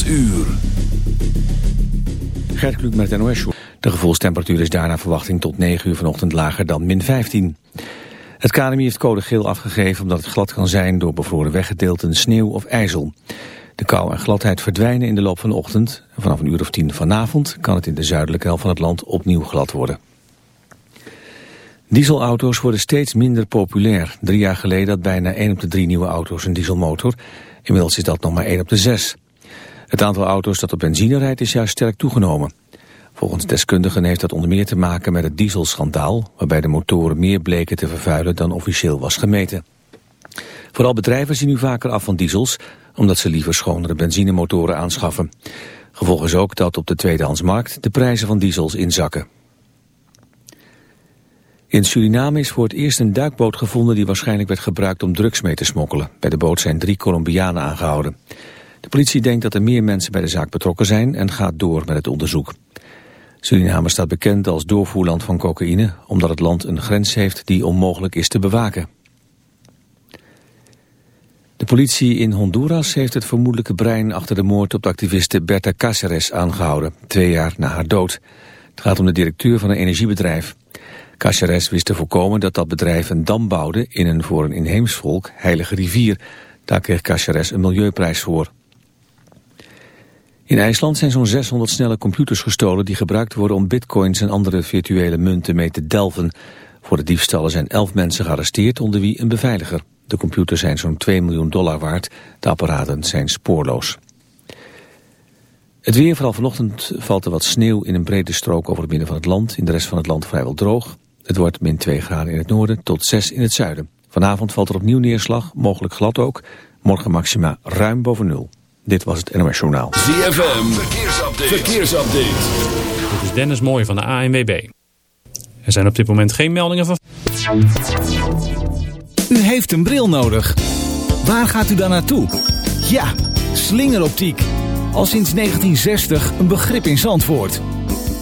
8 uur. Gert Kluk met het NOS De gevoelstemperatuur is daarna verwachting tot 9 uur vanochtend lager dan min 15. Het KNMI heeft code geel afgegeven omdat het glad kan zijn door bevroren weggedeelten, sneeuw of ijzel. De kou en gladheid verdwijnen in de loop van de ochtend. Vanaf een uur of tien vanavond kan het in de zuidelijke helft van het land opnieuw glad worden. Dieselauto's worden steeds minder populair. Drie jaar geleden had bijna 1 op de drie nieuwe auto's een dieselmotor. Inmiddels is dat nog maar 1 op de 6. Het aantal auto's dat op benzine rijdt is juist sterk toegenomen. Volgens deskundigen heeft dat onder meer te maken met het dieselschandaal... waarbij de motoren meer bleken te vervuilen dan officieel was gemeten. Vooral bedrijven zien nu vaker af van diesels... omdat ze liever schonere benzinemotoren aanschaffen. Gevolg is ook dat op de tweedehandsmarkt de prijzen van diesels inzakken. In Suriname is voor het eerst een duikboot gevonden die waarschijnlijk werd gebruikt om drugs mee te smokkelen. Bij de boot zijn drie Colombianen aangehouden. De politie denkt dat er meer mensen bij de zaak betrokken zijn en gaat door met het onderzoek. Suriname staat bekend als doorvoerland van cocaïne... omdat het land een grens heeft die onmogelijk is te bewaken. De politie in Honduras heeft het vermoedelijke brein... achter de moord op de activiste Berta Cáceres aangehouden... twee jaar na haar dood. Het gaat om de directeur van een energiebedrijf. Cáceres wist te voorkomen dat dat bedrijf een dam bouwde... in een voor een inheems volk heilige rivier. Daar kreeg Cáceres een milieuprijs voor. In IJsland zijn zo'n 600 snelle computers gestolen die gebruikt worden om bitcoins en andere virtuele munten mee te delven. Voor de diefstallen zijn 11 mensen gearresteerd, onder wie een beveiliger. De computers zijn zo'n 2 miljoen dollar waard, de apparaten zijn spoorloos. Het weer, vooral vanochtend, valt er wat sneeuw in een brede strook over het midden van het land. In de rest van het land vrijwel droog. Het wordt min 2 graden in het noorden tot 6 in het zuiden. Vanavond valt er opnieuw neerslag, mogelijk glad ook. Morgen maxima ruim boven nul. Dit was het NOS Journaal. ZFM, verkeersupdate. verkeersupdate. Dit is Dennis Mooij van de ANWB. Er zijn op dit moment geen meldingen van... U heeft een bril nodig. Waar gaat u dan naartoe? Ja, slingeroptiek. Al sinds 1960 een begrip in Zandvoort.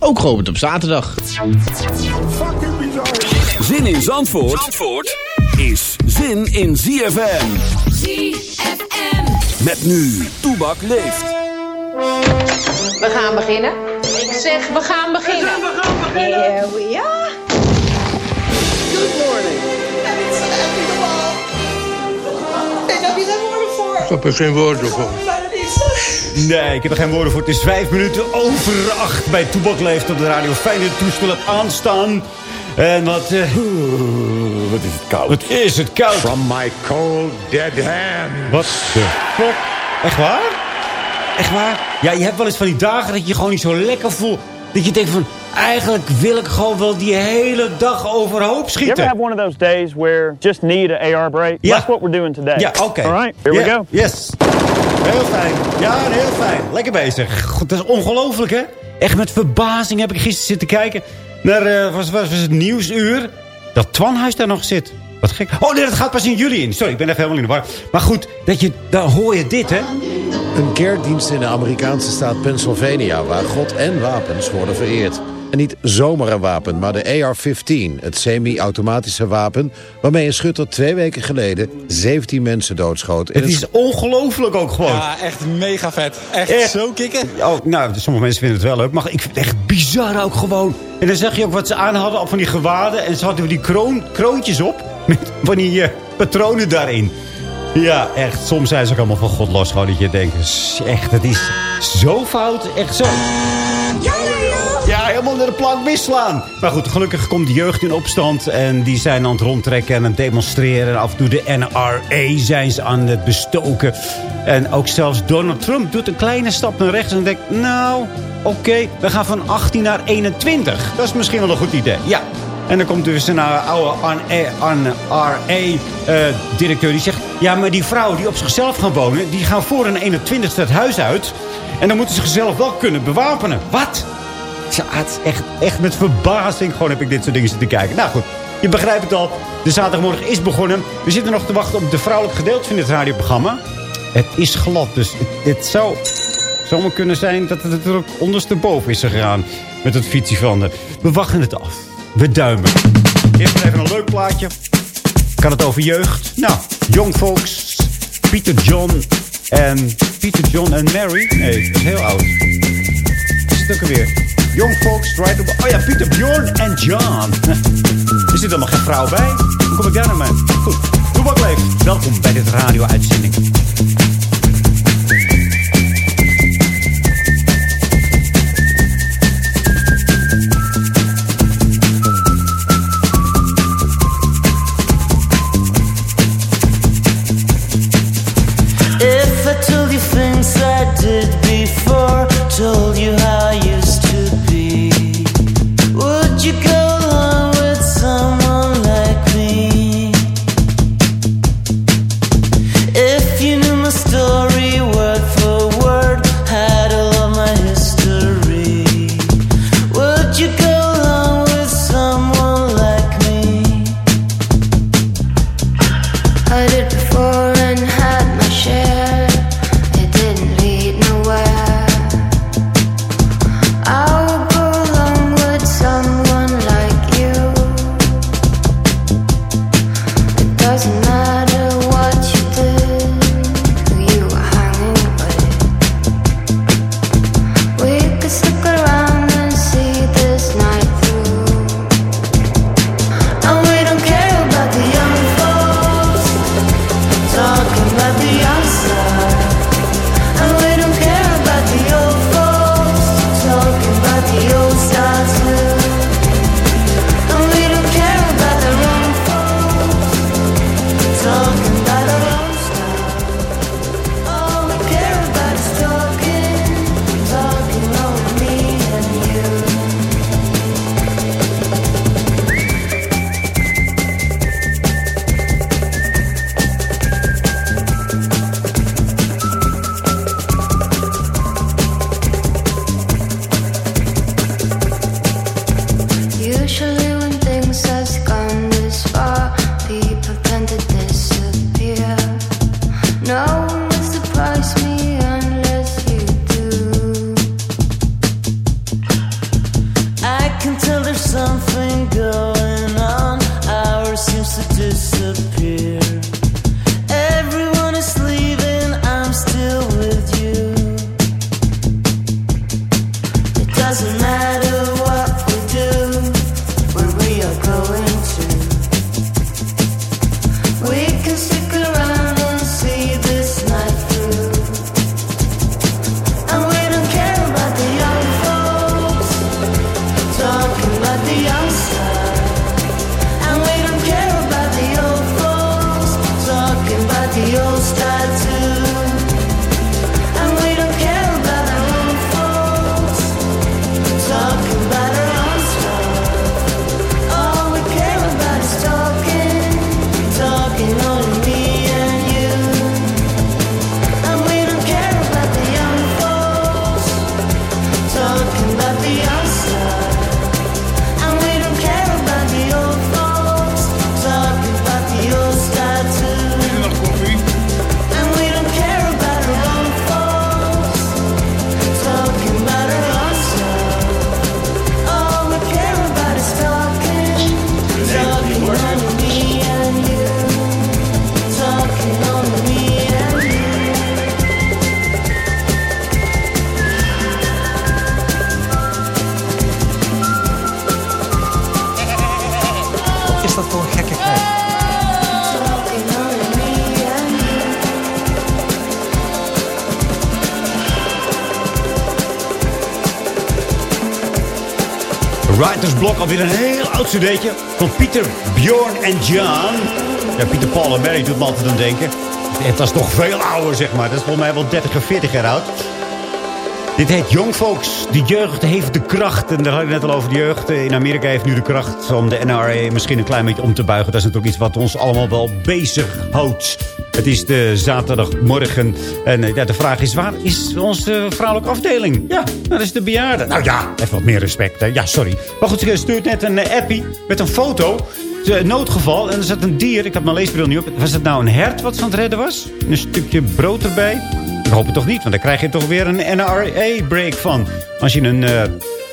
ook geopend op zaterdag. Zin in Zandvoort, Zandvoort is zin in ZFM. ZFM. Met nu, Toebak leeft. We gaan beginnen. Ik zeg, we gaan beginnen. We gaan beginnen. Here we are. Good morning. Normaal. Ik heb je daar woorden voor. Ik heb er geen woorden voor. Niet. Nee, ik heb er geen woorden voor. Het is vijf minuten over acht bij Toebak Leeft op de radio. Fijne toestel hebt aanstaan. En wat... eh, Wat is het koud. wat is het koud. From my cold dead hand. Wat de fuck? Echt waar? Echt waar? Ja, je hebt wel eens van die dagen dat je je gewoon niet zo lekker voelt. Dat je denkt van, eigenlijk wil ik gewoon wel die hele dag overhoop You ever schieten. have one of those days where you just need an AR break? Ja. That's what we're doing today. Ja, oké. All right, here we go. Yes. Heel fijn. Ja, heel fijn. Lekker bezig. God, dat is ongelooflijk, hè? Echt met verbazing heb ik gisteren zitten kijken naar eh, was, was, was het nieuwsuur. Dat Twanhuis daar nog zit. Wat gek. Oh nee, dat gaat pas in juli in. Sorry, ik ben even helemaal in de war. Maar goed, dat je, dan hoor je dit, hè? Een kerkdienst in de Amerikaanse staat Pennsylvania... waar God en wapens worden vereerd. En niet zomaar een wapen, maar de AR-15, het semi-automatische wapen... waarmee een schutter twee weken geleden 17 mensen doodschoot. Het is ongelooflijk ook gewoon. Ja, echt mega vet. Echt, Echt? zo kicken. Oh, nou, sommige mensen vinden het wel leuk. Maar ik vind het echt bizar ook gewoon. En dan zag je ook wat ze aan hadden, al van die gewaden. En ze hadden die kroon, kroontjes op. Met van die eh, patronen daarin. Ja, echt. Soms zijn ze ook allemaal van God los. Gewoon dat je denkt, "S- echt, het is zo fout. Echt zo. Ja, helemaal naar de plank misslaan. Maar goed, gelukkig komt de jeugd in opstand. En die zijn aan het rondtrekken en aan het demonstreren. En af en toe de NRA zijn ze aan het bestoken. En ook zelfs Donald Trump doet een kleine stap naar rechts. En denkt, nou, oké, we gaan van 18 naar 21. Dat is misschien wel een goed idee. Ja. En dan komt dus een oude NRA-directeur die zegt... Ja, maar die vrouwen die op zichzelf gaan wonen... die gaan voor een 21ste het huis uit. En dan moeten ze zichzelf wel kunnen bewapenen. Wat? Het is echt, echt met verbazing gewoon heb ik dit soort dingen zitten kijken. Nou goed, je begrijpt het al. De zaterdagmorgen is begonnen. We zitten nog te wachten op de vrouwelijk gedeelte van dit radioprogramma. Het is glad, dus het, zou zomaar kunnen zijn dat het er ook ondersteboven is gegaan. Met het fietsje van de. We wachten het af. We duimen. Eerst even een leuk plaatje. Kan het over jeugd? Nou, Young Folks, Peter John en... Peter John en Mary? Nee, dat is heel oud. Stukken weer. Young Folks, Right. Oh ja, Peter Bjorn en John. Er zit helemaal geen vrouw bij. Hoe kom ik daar nou mee? Goed, Toebak leeft. Welkom bij dit radio-uitzending. Alweer een heel oud cd'tje. Van Pieter, Bjorn en Jan. Ja, Pieter, Paul en Mary doet me altijd denken. Het is toch veel ouder, zeg maar. Dat is volgens mij wel 30 of 40 jaar oud. Dit heet Young Folks. De jeugd heeft de kracht. En daar had ik net al over. De jeugd in Amerika heeft nu de kracht om de NRA misschien een klein beetje om te buigen. Dat is natuurlijk iets wat ons allemaal wel bezighoudt. Het is de zaterdagmorgen. En eh, ja, de vraag is, waar is onze vrouwelijke afdeling? Ja, dat is de bejaarden. Nou ja, even wat meer respect. Hè. Ja, sorry. Maar goed, ze stuurt net een eh, appie met een foto. Noodgeval. En er zat een dier. Ik heb mijn leesbril niet op. Was het nou een hert wat ze aan het redden was? Een stukje brood erbij? Ik hoop het toch niet, want dan krijg je toch weer een NRA-break van. Als je een, eh,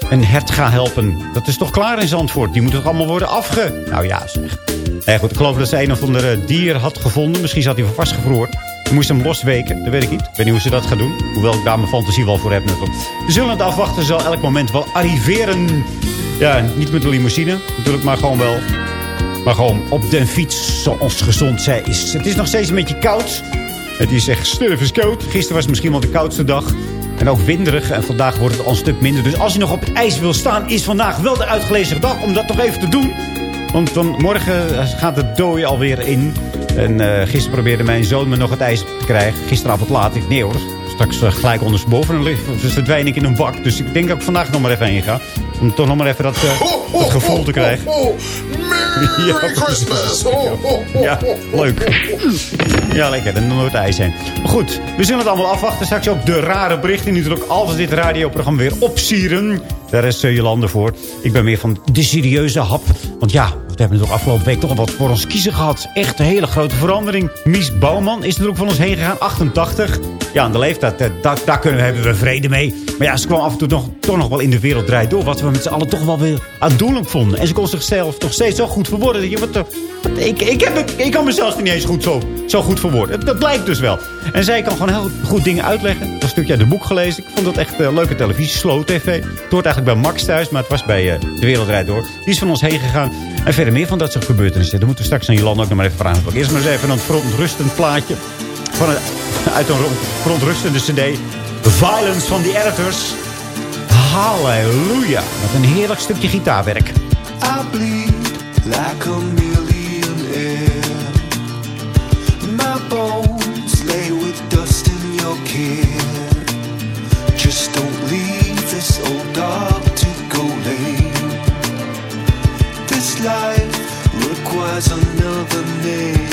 een hert gaat helpen. Dat is toch klaar in Zandvoort? Die moet toch allemaal worden afge... Nou ja. Nee, goed, ik geloof dat ze een of andere dier had gevonden. Misschien zat hij wel vastgevroord. Je moest hem losweken, dat weet ik niet. Ik weet niet hoe ze dat gaan doen. Hoewel ik daar mijn fantasie wel voor heb. We zullen het afwachten, zal elk moment wel arriveren. Ja, niet met de limousine natuurlijk, maar gewoon wel... Maar gewoon op de fiets, zoals gezond zij is. Het is nog steeds een beetje koud. Het is echt stervenskoud. Gisteren was het misschien wel de koudste dag. En ook winderig. En vandaag wordt het al een stuk minder. Dus als je nog op het ijs wil staan, is vandaag wel de uitgelezen dag om dat toch even te doen. Want gaat het dooi alweer in. En uh, gisteren probeerde mijn zoon me nog het ijs te krijgen. Gisteravond laat. Ik nee hoor. Straks uh, gelijk ondersteboven. En dan verdwijn ik in een bak. Dus ik denk dat ik vandaag nog maar even heen ga. Om toch nog maar even dat, uh, dat gevoel te krijgen. Merry ja, Christmas! Ja, leuk. Ja, lekker. Dan het ijs heen. Maar goed, we zullen het allemaal afwachten. Straks ook de rare berichten. Nu natuurlijk altijd dit radioprogramma weer opsieren. Daar is uh, Jolande voor. Ik ben meer van de serieuze hap. Want ja, we hebben natuurlijk afgelopen week toch wat voor ons kiezen gehad. Echt een hele grote verandering. Mies Bouwman is natuurlijk van ons heen gegaan. 88. Ja, aan de leeftijd, uh, daar, daar kunnen hebben we vrede mee. Maar ja, ze kwam af en toe toch nog wel in de wereld door. Wat we met z'n allen toch wel weer aandoenlijk vonden. En ze kon zichzelf toch steeds zo goed verwoorden. Dat je, wat, wat, ik, ik, heb, ik kan mezelf niet eens goed zo, zo goed verwoorden. Dat blijkt dus wel. En zij kan gewoon heel goed dingen uitleggen. Dat stukje uit de boek gelezen. Ik vond dat echt uh, leuke televisie. Slow TV. Het hoort eigenlijk bij Max thuis, maar het was bij uh, De Wereld Door. Die is van ons heen gegaan. En verder meer van dat soort gebeurtenissen. Dan moeten we straks aan Jolanda ook nog maar even vragen. Eerst maar eens even een verontrustend plaatje. Van een, uit een verontrustende cd. Violence van the Editors. Halleluja. Met een heerlijk stukje gitaarwerk. I bleed like a millionaire. My bones lay with dust in your care. Just don't leave this old dog day.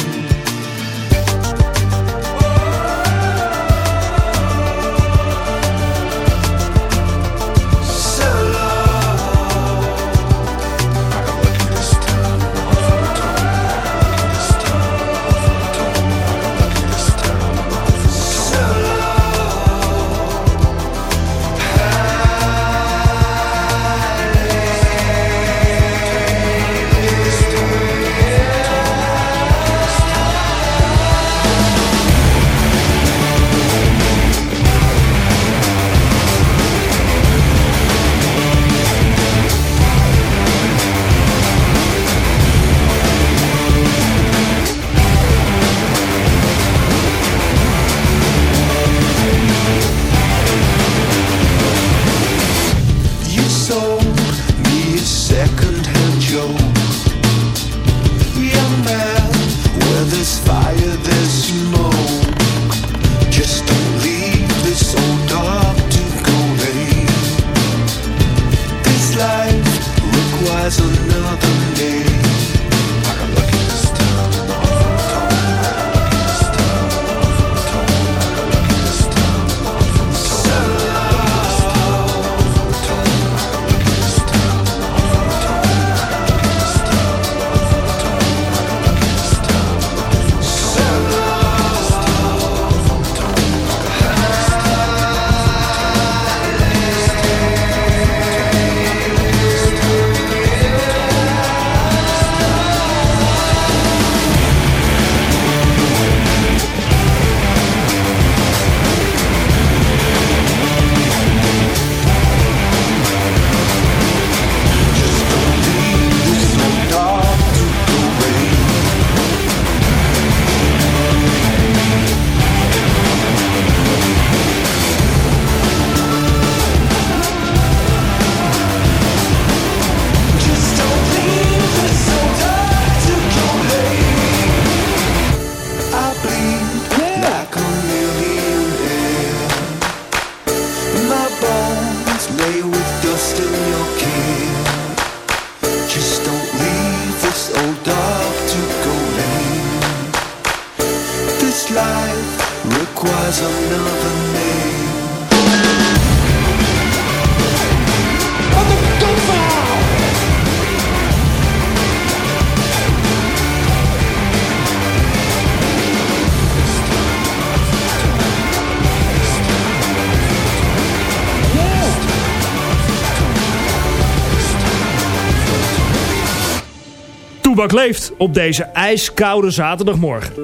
Leeft op deze ijskoude zaterdagmorgen.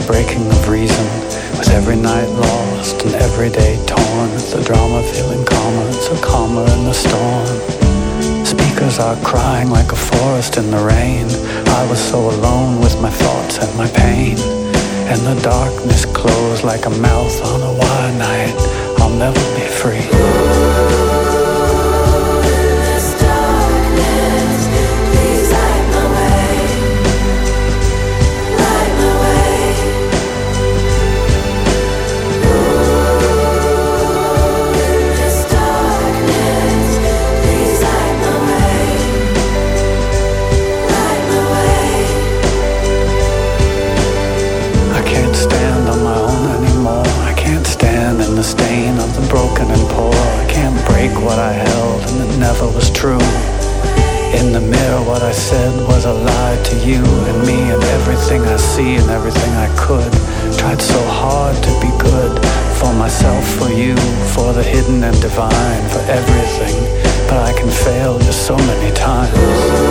A breaking of reason. With every night lost and every day torn, the drama feeling calmer, so calmer in the storm. Speakers are crying like a forest in the rain. I was so alone with my thoughts and my pain. And the darkness closed like a mouth on a wild night. I'll never be free. Divine, for everything. But I can fail just so many times.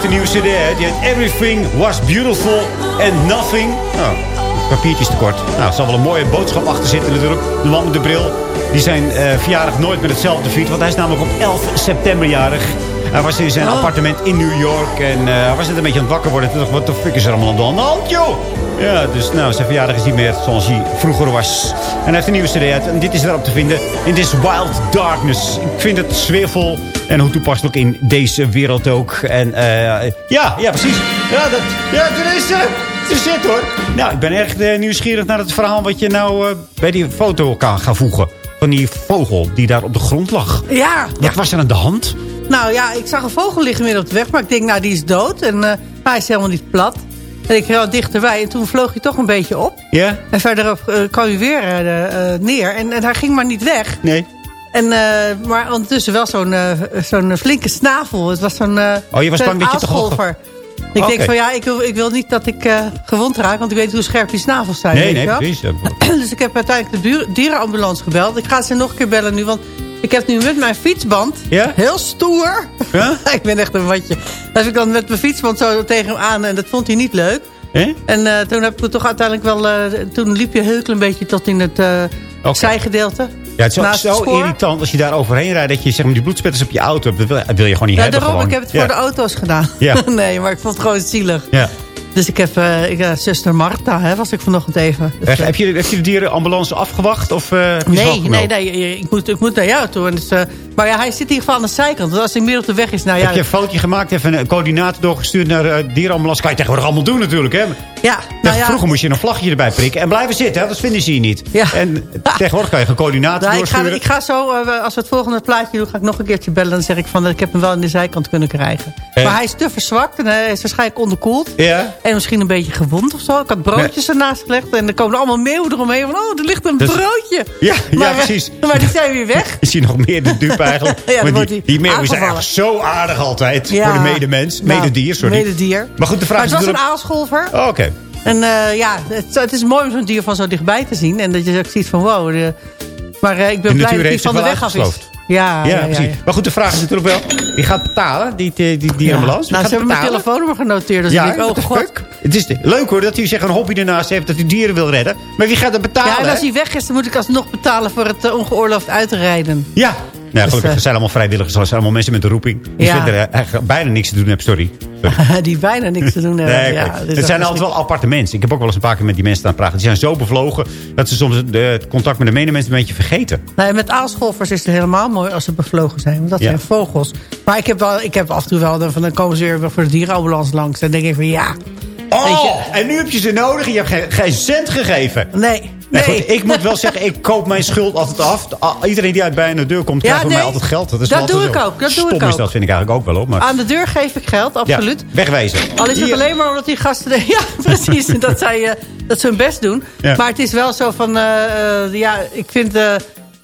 Heeft een nieuwe cd, hè. Die heet Everything Was Beautiful and Nothing. Oh, papiertjes tekort. Nou, er zal wel een mooie boodschap achter zitten natuurlijk. De man met de bril. Die zijn eh, verjaardag nooit met hetzelfde viert. Want hij is namelijk op 11 september jarig. Hij was in zijn appartement in New York. En eh, hij was net een beetje aan het wakker worden. Toen dacht ik, wat de fuck is er allemaal aan de hand, joh? Ja, dus nou, zijn verjaardag is niet meer zoals hij vroeger was. En hij heeft een nieuwe cd uit. En dit is erop te vinden. In This Wild Darkness. Ik vind het sfeervol. En hoe toepasselijk in deze wereld ook. En eh, ja, ja, precies. Ja, dat, ja, dit is, eh, dit is het hoor. Nou, ik ben erg eh, nieuwsgierig naar het verhaal wat je nou eh, bij die foto kan gaan voegen. Van die vogel die daar op de grond lag. Ja. Wat was er aan de hand? Nou ja, ik zag een vogel liggen midden op de weg. Maar ik denk, nou, die is dood. En eh, hij is helemaal niet plat. En ik heel dichterbij. En toen vloog hij toch een beetje op. Ja? En verderop eh, kwam hij weer eh, eh, neer. En, en hij ging maar niet weg. Nee. En, eh, maar ondertussen wel zo'n eh, zo'n flinke snavel. Het was zo'n eh, Oh, je was bang dat je toch. Ik denk van ja, ik wil, ik wil niet dat ik gewond raak. Want ik weet hoe scherp die snavels zijn. Nee, nee, precies. dus ik heb uiteindelijk de dierenambulance gebeld. Ik ga ze nog een keer bellen nu. Want ik heb nu met mijn fietsband. Ja? Heel stoer. Ja? ik ben echt een watje. Dat ik dan met mijn fietsband zo tegen hem aan. En dat vond hij niet leuk. Eh? En toen heb ik het toch uiteindelijk wel... toen liep je heel klein beetje tot in het Oké. zijgedeelte. Ja, het is Naast zo spoor. irritant als je daar overheen rijdt... dat je zeg maar, die bloedspetters op je auto hebt. Dat wil, dat wil je gewoon niet Ja, hebben daarom, gewoon. ik heb het Ja. voor de auto's gedaan. Ja. nee, maar ik vond het gewoon zielig. Ja. Dus ik heb eh, ik, eh, zuster Marta, hè, was ik vanochtend even. Dus, Heb, heb, je, heb je de dierenambulance afgewacht? Of, ze Nee, nee, nee, ik moet, ik moet naar jou toe. En dus, maar ja, hij zit in ieder geval aan de zijkant. Dus als hij meer op de weg is, nou ja... Heb je een fotootje gemaakt, even een coördinator doorgestuurd naar de dierenambulance? Kan je tegenwoordig allemaal doen natuurlijk, hè? ja, nou ja, Vroeger moest je een vlaggetje erbij prikken en blijven zitten, hè? dat vinden ze hier niet. Ja. En tegenwoordig kan je een coördinator nou, ik, ga, doorsturen. ik ga zo, als we het volgende plaatje doen, ga ik nog een keertje bellen. Dan zeg ik van, ik heb hem wel in de zijkant kunnen krijgen. Eh. Maar hij is te verzwakt en hij is waarschijnlijk onderkoeld. Ja. En misschien een beetje gewond of zo. Ik had broodjes ernaast gelegd en er komen allemaal meeuwen eromheen. Van, oh, er ligt een Dus- broodje. Ja, ja, maar, precies. Maar die zijn weer weg. Is hij nog meer de dupe eigenlijk? Ja, Maar die, die meeuwen zijn eigenlijk zo aardig altijd. Ja. Voor de medemens. Mededier, sorry. Mededier. Maar goed, de vraag Maar het is was een aalscholver. Oh, Oké. En eh, ja, het, het is mooi om zo'n dier van zo dichtbij te zien. En dat je ook ziet van wow. de- maar eh, ik ben De blij dat hij van de weg af is. Ja, Ja, precies. ja. Maar goed, de vraag is natuurlijk wel... Wie gaat betalen, die, die, die, die Ja. ambulance? Wie Nou, gaat ze hebben mijn telefoonnummer genoteerd. Dus Ja, ik oh god. Het is leuk hoor dat hij zich een hobby ernaast heeft... dat hij dieren wil redden. Maar wie gaat dat betalen? Ja, en als hij weg is, dan moet ik alsnog betalen voor het eh, ongeoorloofd uitrijden. Ja. Nou, gelukkig, eh, het zijn allemaal vrijwilligers. Het zijn allemaal mensen met een roeping. Die Ja. verder eh, eigenlijk bijna niks te doen hebben. Sorry. Sorry. die bijna niks te doen hebben. Nee, ja, dus het zijn altijd wel aparte mensen. Ik heb ook wel eens een paar keer met die mensen aan het praten. Die zijn zo bevlogen dat ze soms het, contact met de medemensen een beetje vergeten. Nee, met aalscholvers is het helemaal mooi als ze bevlogen zijn. Want dat Ja. zijn vogels. Maar ik heb, wel, ik heb af en toe wel... Dan, van, dan komen ze weer voor de dierenambulance langs. Dan denk ik van ja... Oh, en nu heb je ze nodig en je hebt geen, geen cent gegeven. Nee, Nee, goed, ik moet wel zeggen, ik koop mijn schuld altijd af. Iedereen die uit bij de deur komt, Ja, krijgt van mij altijd geld. Dat, is dat doe ik ook, dat doe ik is ook. dat, vind ik eigenlijk ook wel. Hoor. Maar, Aan de deur geef ik geld, absoluut. Ja, wegwezen. Al is het alleen maar omdat die gasten... Ja, precies. dat, zij, eh, dat ze hun best doen. Ja. Maar het is wel zo van... eh, eh, ja, ik vind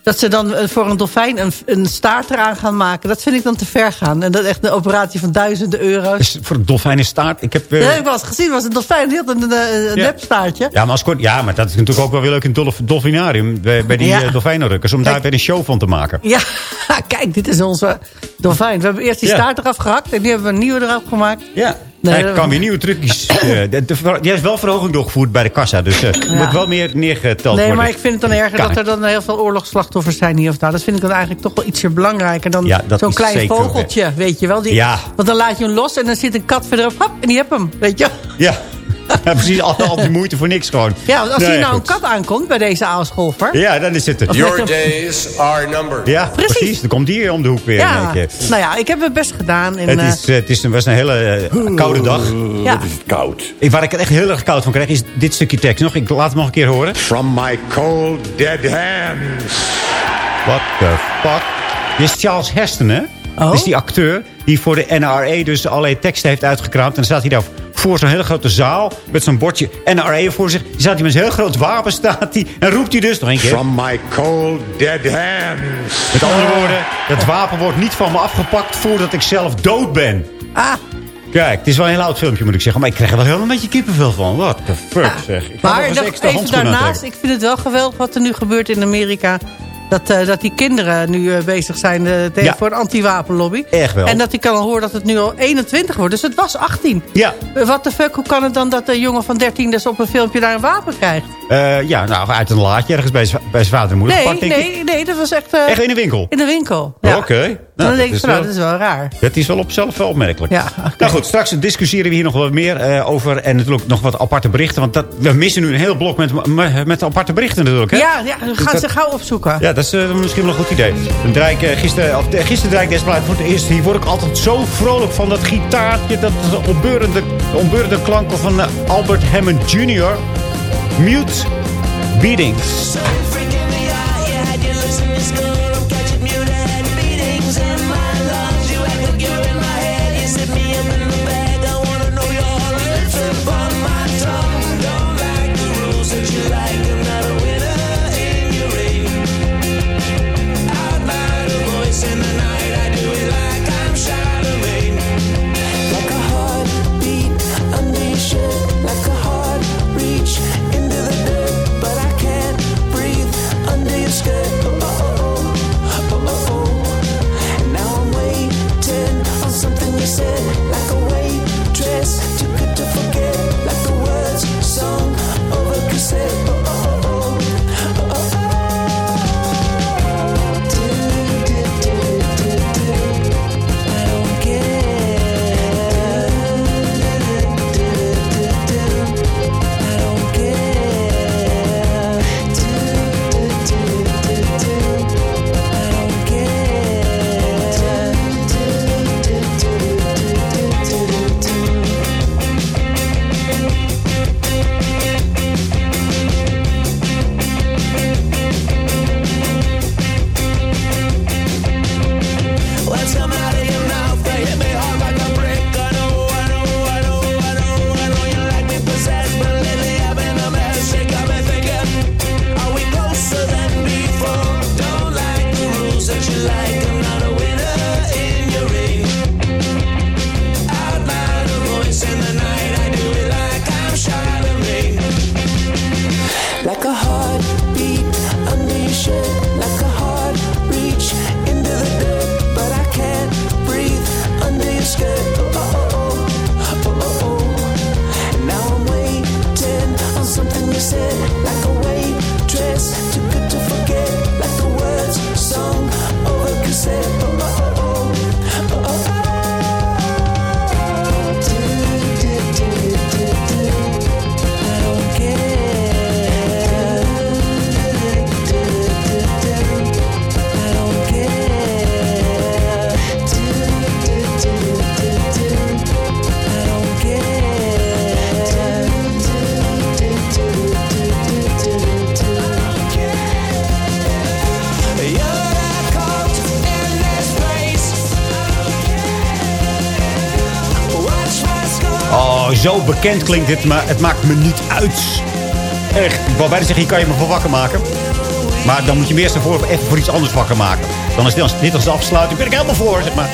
dat ze dan eh, voor een dolfijn een, een staart eraan gaan maken. Dat vind ik dan te ver gaan. En dat echt een operatie van duizenden euro's. is voor de dolfijnenstaart. Ik heb, eh, Dat heb ik wel eens gezien. was een dolfijn. Die had een, een, een Ja. nepstaartje. ja, maar als kort, ja, maar dat is natuurlijk ook wel weer leuk in het dolf- dolfinarium. Bij, bij die Ja. eh, dolfijnenrukkers. Om daar weer een show van te maken. Ja, kijk, dit is onze dolfijn. We hebben eerst die staart eraf gehakt. En nu hebben we een nieuwe eraf gemaakt. Ja. Nee, Hij kan weer nieuwe trucjes. de, die is wel verhoging doorgevoerd bij de kassa. Dus er Ja. moet wel meer neergeteld Nee, worden. maar ik vind het dan erger dat er dan heel veel oorlogsslachtoffers zijn hier of daar. Dat vind ik dan eigenlijk toch wel ietsje belangrijker dan Ja, zo'n klein zeker, vogeltje, weet je wel. Die, Ja. Want dan laat je hem los en dan zit een kat verderop, hop, en die heb hem, weet je. Ja. ja, precies. Al, al die moeite voor niks gewoon. Ja, want als Nee, hier nou goed. een kat aankomt bij deze aalscholver. Ja, dan is het... Met Your days are numbered. Ja, precies. Precies. Dan komt die om de hoek weer. Ja, een keer. nou ja, ik heb mijn best gedaan. En, Het, eh, is, eh, het is een, was een hele eh, koude dag. ja. Wat is het koud. Ik- Waar ik het echt heel erg koud van krijg, is dit stukje tekst nog. Ik laat het nog een keer horen. From my cold dead hands. What the fuck? Dit is Charles Heston, hè? Oh. Dat is die acteur die voor de NRA dus allerlei teksten heeft uitgekraamd. En dan staat hij daar voor zo'n hele grote zaal met zo'n bordje NRA voor zich. Die staat hij met zo'n heel groot wapen staat hij. En roept hij dus nog een keer. From my cold dead hands. Met andere woorden, het wapen wordt niet van me afgepakt voordat ik zelf dood ben. Ah, Kijk, het is wel een heel oud filmpje moet ik zeggen. Maar ik krijg er wel helemaal een beetje kippenvel van. What the fuck zeg. Ik maar nog even daarnaast, ik vind het wel geweldig wat er nu gebeurt in Amerika. Dat, eh, dat die kinderen nu eh, bezig zijn eh, tegen, Ja. voor een anti-wapenlobby. Echt wel. En dat ik kan al horen dat het nu al 21 wordt. Dus het was 18. Ja. Wat de fuck, hoe kan het dan dat een jongen van 13 dus op een filmpje daar een wapen krijgt? Ja, nou, uit een laadje ergens bij zijn vader en moeder Nee, nee, nee, dat was echt... Echt in de winkel? In de winkel. Ja. Oké. En dan dat denk ik is van, nou, wel- dat is wel raar. Het is wel op zichzelf wel opmerkelijk. Ja. Nou goed, straks discussiëren we hier nog wat meer eh, over. En natuurlijk nog wat aparte berichten. Want dat, we missen nu een heel blok met, met, aparte berichten natuurlijk. Hè? Ja, ja, we gaan dat- ze gauw opzoeken. Ja, dat is eh, misschien wel een goed idee. Dan draai ik, eh, gisteren, of, gisteren draai ik deze plaat voor het eerst. Hier word ik altijd zo vrolijk van dat gitaartje. Dat onbeurende klanken van Albert Hammond Jr. Mute Beatings. Bekend klinkt dit, maar het maakt me niet uit. Echt. Ik wou bijna zeggen, hier kan je me voor wakker maken. Maar dan moet je me eerst ervoor even voor iets anders wakker maken. Dan is dit als, dit als de afsluiting. Ben ik helemaal voor, zeg maar.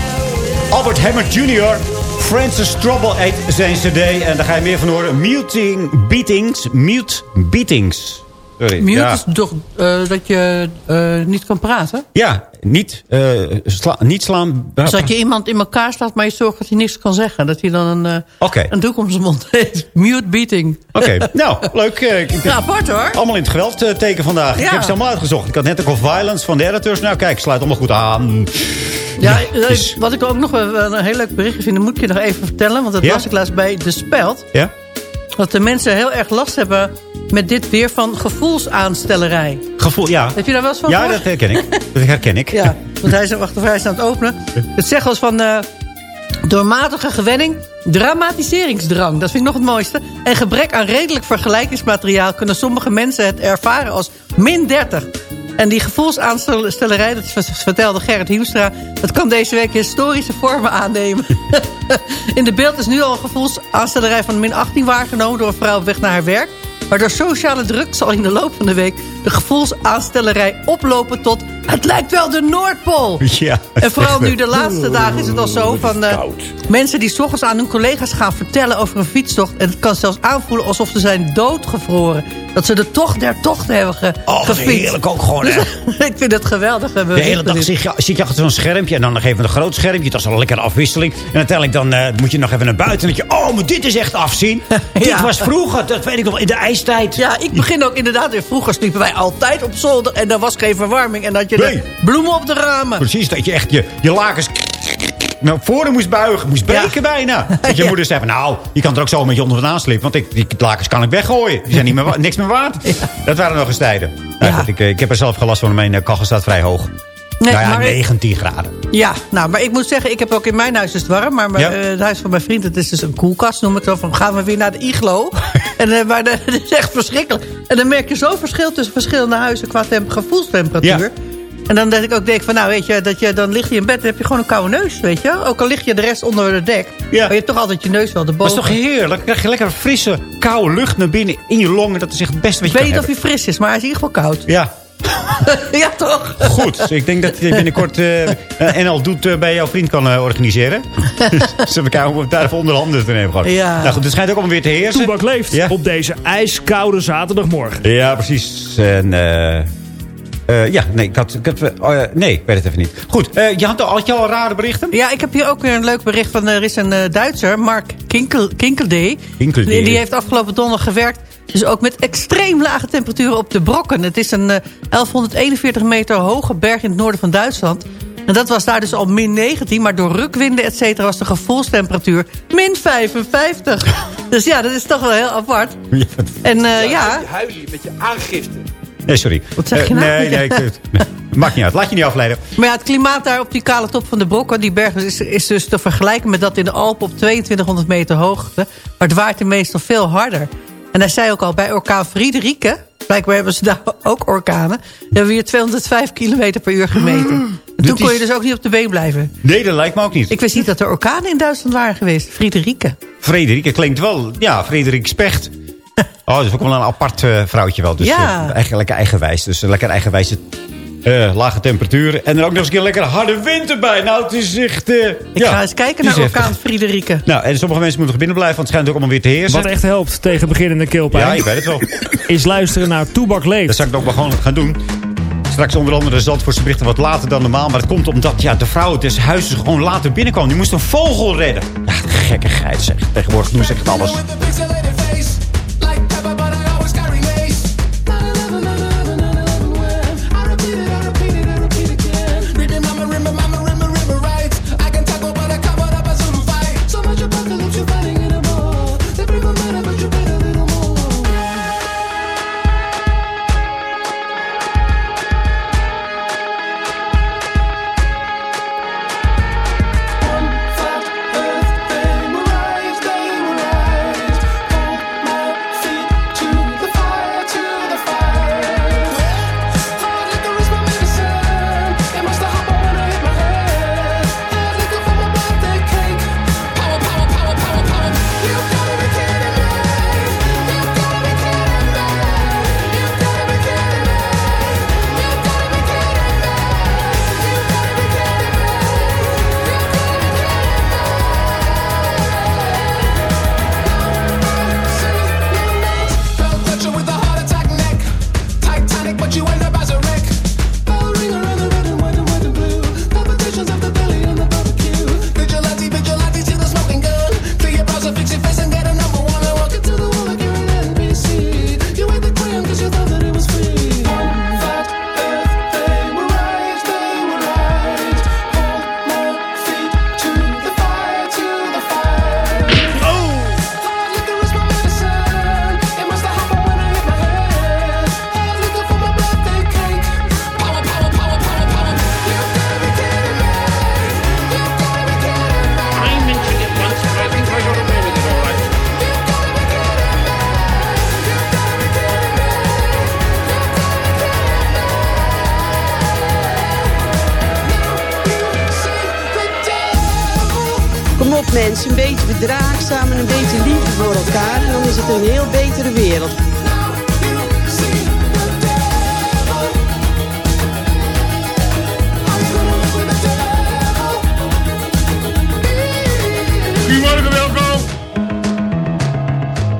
Albert Hammond Jr. Francis Trouble heet zijn cd. En daar ga je meer van horen. Muting Beatings. Mute Beatings. Sorry. Mute ja. is toch eh, dat je eh, niet kan praten? Ja, niet, eh, sla- niet slaan. Dus dat je iemand in elkaar slaat, maar je zorgt dat hij niks kan zeggen. Dat hij dan een, eh, een doek om zijn mond heeft. Mute beating. Oké, nou, leuk. eh, ik- apart hoor. Allemaal in het geweld teken vandaag. Ik Ja. heb ze allemaal uitgezocht. Ik had net ook al violence van de editors. Nou kijk, sluit allemaal goed aan. Ja, Ja, dus- wat ik ook nog wel een heel leuk berichtje vind, dat moet ik je nog even vertellen. Want dat Ja? las ik laatst bij De Speld. Ja? Dat de mensen heel erg last hebben met dit weer van gevoelsaanstellerij. Gevoel, ja. Heb je daar wel eens van Ja, gehoord? dat herken ik. Dat herken ik. Ja, want hij is, wacht, hij is aan het openen. Het zegt als van... eh doormatige gewenning, dramatiseringsdrang. Dat vind ik nog het mooiste. En gebrek aan redelijk vergelijkingsmateriaal... kunnen sommige mensen het ervaren als min 30. En die gevoelsaanstellerij, dat vertelde Gerrit Hiemstra... dat kan deze week historische vormen aannemen. In de beeld is nu al een gevoelsaanstellerij van min 18 waargenomen... door een vrouw op weg naar haar werk. Maar door sociale druk zal in de loop van de week... de gevoelsaanstellerij oplopen tot... het lijkt wel de Noordpool. Ja. En vooral nu de laatste dagen is het al zo van... eh, mensen die 's ochtends aan hun collega's gaan vertellen over een fietstocht... en het kan zelfs aanvoelen alsof ze zijn doodgevroren. Dat ze de tocht der tochten hebben ge Oh, gefietst. heerlijk ook gewoon, hè? Dus, ik vind het geweldig. De hele dag zit je, zit je achter zo'n schermpje en dan nog even een groot schermpje. Dat is al een lekkere afwisseling. En uiteindelijk dan eh, moet je nog even naar buiten. En dan denk je, oh, maar dit is echt afzien. Dit was vroeger, dat weet ik nog, in de ijstijd. Ja, ik begin ook inderdaad. weer. Vroeger sliepen wij altijd op zolder en er was geen verwarming. En dat je Nee. bloemen op de ramen. Precies, dat je echt je, je lakens naar voren moest buigen. Moest breken bijna. Dat je Ja. moeder zei van, nou, je kan er ook zo met je onder vandaan slippen. Want ik, die lakens kan ik weggooien. Die zijn niet meer, niks meer waard. Dat waren nog eens tijden. Nou, goed, ik, eh, ik heb er zelf gelast van. Mijn eh, kachel staat vrij hoog. Nee, nou ja, maar ik- 19 graden. Ja, nou, maar ik moet zeggen, ik heb ook in mijn huis is het warm. Maar Ja. eh, het huis van mijn vriend, het is dus een koelkast, noem ik zo. Van, gaan we weer naar de iglo? en, eh, maar het is echt verschrikkelijk. En dan merk je zo'n verschil tussen verschillende huizen qua temp- gevoelstemperatuur. Ja. En dan dat ik ook denk van, nou weet je, dat je, dan lig je in bed en heb je gewoon een koude neus, weet je. Ook al lig je de rest onder het dek. Maar je hebt toch altijd je neus wel Dat erboven. is toch heerlijk? Dan krijg je lekker frisse, koude lucht naar binnen in je longen. Dat is echt het beste wat Ik je weet kan niet of hij fris is, maar hij is in ieder geval koud. Ja, ja, toch? goed. Dus ik denk dat je binnenkort eh, een NL Doet eh, bij jouw vriend kan eh, organiseren. dus we kijken om daar even onder de handen te nemen. Gewoon. Ja. Nou goed, het schijnt ook allemaal weer te heersen. Toebak leeft Ja. op deze ijskoude zaterdagmorgen. Ja, precies. En, eh, eh, ja, nee, ik had... Ik had oh, ja, nee, ik weet het even niet. Goed, eh, je had, al- had je al rare berichten? Ja, ik heb hier ook weer een leuk bericht van... Er is een eh, Duitser, Mark Kinkel, Kinkeldee. Kinkeldee. Die, die heeft afgelopen donderdag gewerkt. Dus ook met extreem lage temperaturen op de Brokken. Het is een eh, 1141 meter hoge berg in het noorden van Duitsland. En dat was daar dus al min 19. Maar door rukwinden, et cetera, was de gevoelstemperatuur min 55. dus ja, dat is toch wel heel apart. En eh, ja... Huilen met je aangifte. Nee, sorry. Wat zeg je Eh, nou? Nee, nee, ik, maakt niet uit. Laat je niet afleiden. Maar ja, het klimaat daar op die kale top van de Brokken... die berg is, is dus te vergelijken met dat in de Alpen op 2200 meter hoogte. Maar het waait er meestal veel harder. En hij zei ook al, bij orkaan Friederike... blijkbaar hebben ze daar ook orkanen... hebben we hier 205 kilometer per uur gemeten. En toen kon je dus ook niet op de been blijven. Nee, dat lijkt me ook niet. Ik wist niet dat er orkanen in Duitsland waren geweest. Friederike. Frederike klinkt wel... Ja, Frederik Specht. Oh, dat is ook wel een apart eh, vrouwtje wel. Dus Ja. eh, eigenlijk lekker eigenwijs. Dus een lekker eigenwijze eh, lage temperatuur. En er ook nog eens een keer lekker harde wind erbij. Nou, het is echt... Ik ja, ga eens kijken naar orkaan Friederike. Nou, en sommige mensen moeten binnen blijven, want het schijnt ook allemaal weer te heersen. Wat echt helpt tegen beginnende keelpijn... Ja, ik weet het wel. is luisteren naar Toebak leeft. Dat zou ik ook wel gewoon gaan doen. Straks onder andere de Zandvoortse berichten wat later dan normaal. Maar het komt omdat ja, de vrouw des huizes gewoon later binnenkwam. Die moest een vogel redden. Ja, gekkigheid zeg. Tegenwoordig doen ze echt alles. Het een heel betere wereld. Goedemorgen, welkom.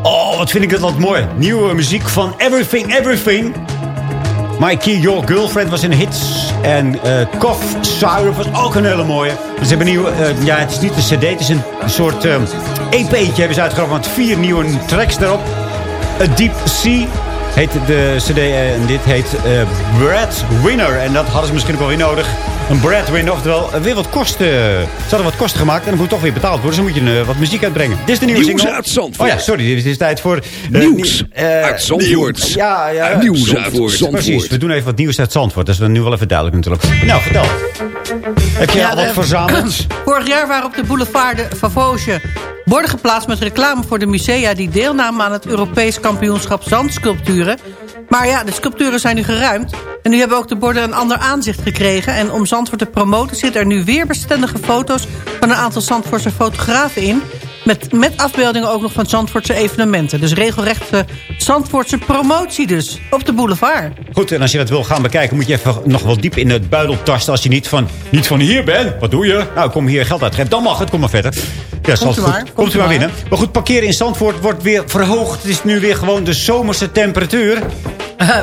Oh, wat vind ik dat wat mooi. Nieuwe muziek van Everything, Everything. My Key Your Girlfriend was een hit. En eh Cough Syrup was ook een hele mooie. Dus ze hebben een nieuwe... eh, ja, het is niet een cd, het is een soort eh, EP'tje hebben ze uitgebracht. Want vier nieuwe tracks daarop. A Deep Sea heet de cd en dit heet eh Brad Winner. En dat hadden ze misschien ook wel weer nodig. Een Brad Winner, oftewel eh, weer wat kosten. Ze hadden wat kosten gemaakt en dan moet toch weer betaald worden. Dus dan moet je eh, wat muziek uitbrengen. Dit is de nieuwe Nieuws single. uit Zandvoort. Oh ja, sorry, dit is, dit is tijd voor... eh, Nieuws nie- uit Zandvoort. Ja, ja. Nieuws uit Zandvoort. Precies, we doen even wat nieuws uit Zandvoort. Dat is dan nu wel even duidelijk natuurlijk. Nou, vertel. Heb je Ja, al wat verzameld? Vorig jaar waren op de boulevard de Favosje borden geplaatst met reclame voor de musea... die deelnamen aan het Europees kampioenschap zandsculpturen. Maar ja, de sculpturen zijn nu geruimd. En nu hebben ook de borden een ander aanzicht gekregen. En om Zandvoort te promoten zitten er nu weer bestendige foto's... van een aantal Zandvoortse fotografen in... Met, met afbeeldingen ook nog van Zandvoortse evenementen. Dus regelrechte Zandvoortse promotie dus. Op de boulevard. Goed, en als je dat wil gaan bekijken, moet je even nog wel diep in het buidel tasten. Als je niet van, niet van hier bent, wat doe je? Nou, kom hier geld uitgeven. Dan mag het, kom maar verder. Ja, Komt u goed. maar, Komt, u maar binnen. Maar goed, parkeren in Zandvoort wordt weer verhoogd. Het is nu weer gewoon de zomerse temperatuur.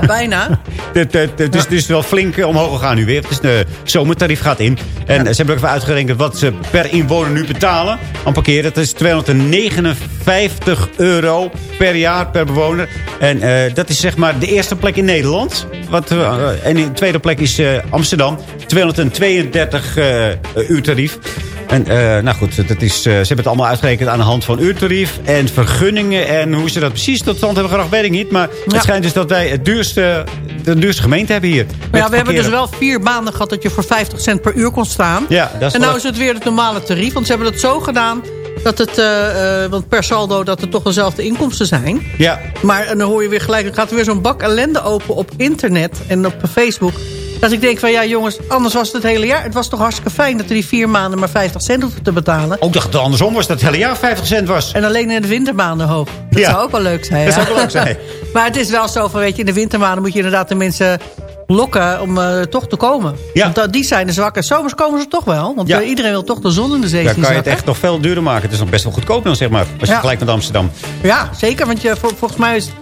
Bijna. Het, het, het is dus wel flink eh, omhoog gegaan nu weer. Het is de zomertarief gaat in. En ze hebben ook even uitgerekend wat ze per inwoner nu betalen aan parkeren. Dat is 259 euro per jaar per bewoner. En eh, dat is zeg maar de eerste plek in Nederland. Wat, eh, en de tweede plek is eh, Amsterdam. 232 eh, uur tarief. En eh, nou goed, dat is, eh, ze hebben het allemaal uitgerekend aan de hand van uurtarief en vergunningen. En hoe ze dat precies tot stand hebben gebracht, weet ik niet. Maar het schijnt dus dat wij het duurste, de duurste gemeente hebben hier. Maar ja, we hebben dus wel vier maanden gehad dat je voor 50 cent per uur kon staan. Ja, dat is en nou is het weer het normale tarief. Want ze hebben het zo gedaan dat het, eh, want per saldo dat het toch dezelfde inkomsten zijn. Ja, Maar en dan hoor je weer gelijk, dan gaat er weer zo'n bak ellende open op internet en op Facebook. Dat ik denk van ja jongens, anders was het het hele jaar. Het was toch hartstikke fijn dat er die vier maanden maar 50 cent hoefden te betalen. ook dacht het andersom was dat het hele jaar 50 cent was. En alleen in de wintermaanden hoog. Dat Ja. zou ook wel leuk zijn. Dat ja. zou ook leuk zijn. maar het is wel zo van, weet je, in de wintermaanden moet je inderdaad de mensen lokken om eh, toch te komen. Ja. Want dat- die zijn de zwakke. Zomers komen ze toch wel. Want Ja. eh, iedereen wil toch de zon in de zee zien kan je het echt nog veel duurder maken. Het is nog best wel goedkoop dan, zeg maar. Als je Ja. vergelijkt met Amsterdam. Ja, zeker. Want je, vol- volgens mij is het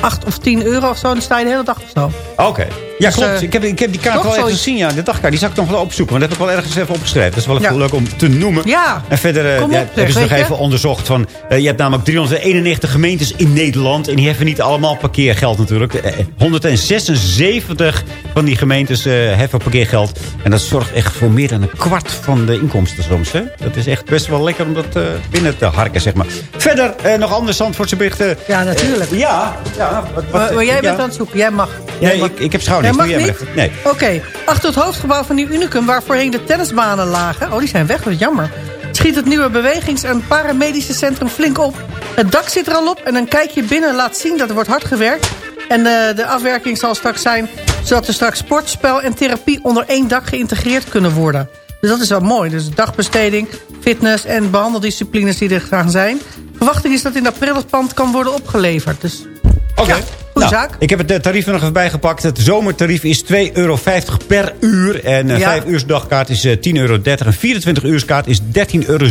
8 of 10 euro of zo. Dan sta je de hele dag of zo. Oké. Ja, Dus, klopt. eh, ik, heb, ik heb die kaart wel even gezien. Ja, de dagkaart. Die zal ik nog wel opzoeken. Want dat heb ik wel ergens even opgeschreven. Dat is wel even Ja. leuk om te noemen. Ja. En verder eh, ja, op, hebben ze nog even onderzocht. Van, eh, je hebt namelijk 391 gemeentes in Nederland. En die hebben niet allemaal parkeergeld natuurlijk. Eh, 176 van die gemeentes heffen parkeergeld. En dat zorgt echt voor meer dan een kwart van de inkomsten soms. Hè? Dat is echt best wel lekker om dat binnen te harken, zeg maar. Verder nog andere Zandvoortse berichten. Ja, natuurlijk. Ja, ja. Wat, wat- maar, maar jij ja. bent aan het zoeken. Jij mag. Jij Nee, mag. ik, ik heb schouw Jij niks. mag niet? Nee. Oké. Achter het hoofdgebouw van Nieuw Unicum, waar voorheen de tennisbanen lagen... oh, die zijn weg, wat jammer... schiet het nieuwe bewegings- en paramedische centrum flink op. Het dak zit er al op en een kijkje binnen laat zien dat er wordt hard gewerkt. En eh, de afwerking zal straks zijn... zodat er straks sport, spel en therapie onder één dak geïntegreerd kunnen worden. Dus dat is wel mooi. Dus dagbesteding, fitness en behandeldisciplines die er gaan zijn. Verwachting is dat in april het pand kan worden opgeleverd. Dus Oké. Nou, zaak. Ik heb het eh, tarief er nog even bijgepakt. Het zomertarief is 2,50 euro per uur. En een Ja. 5 uur dagkaart is eh, 10,30 euro. Een 24 uurskaart is 13,70 euro.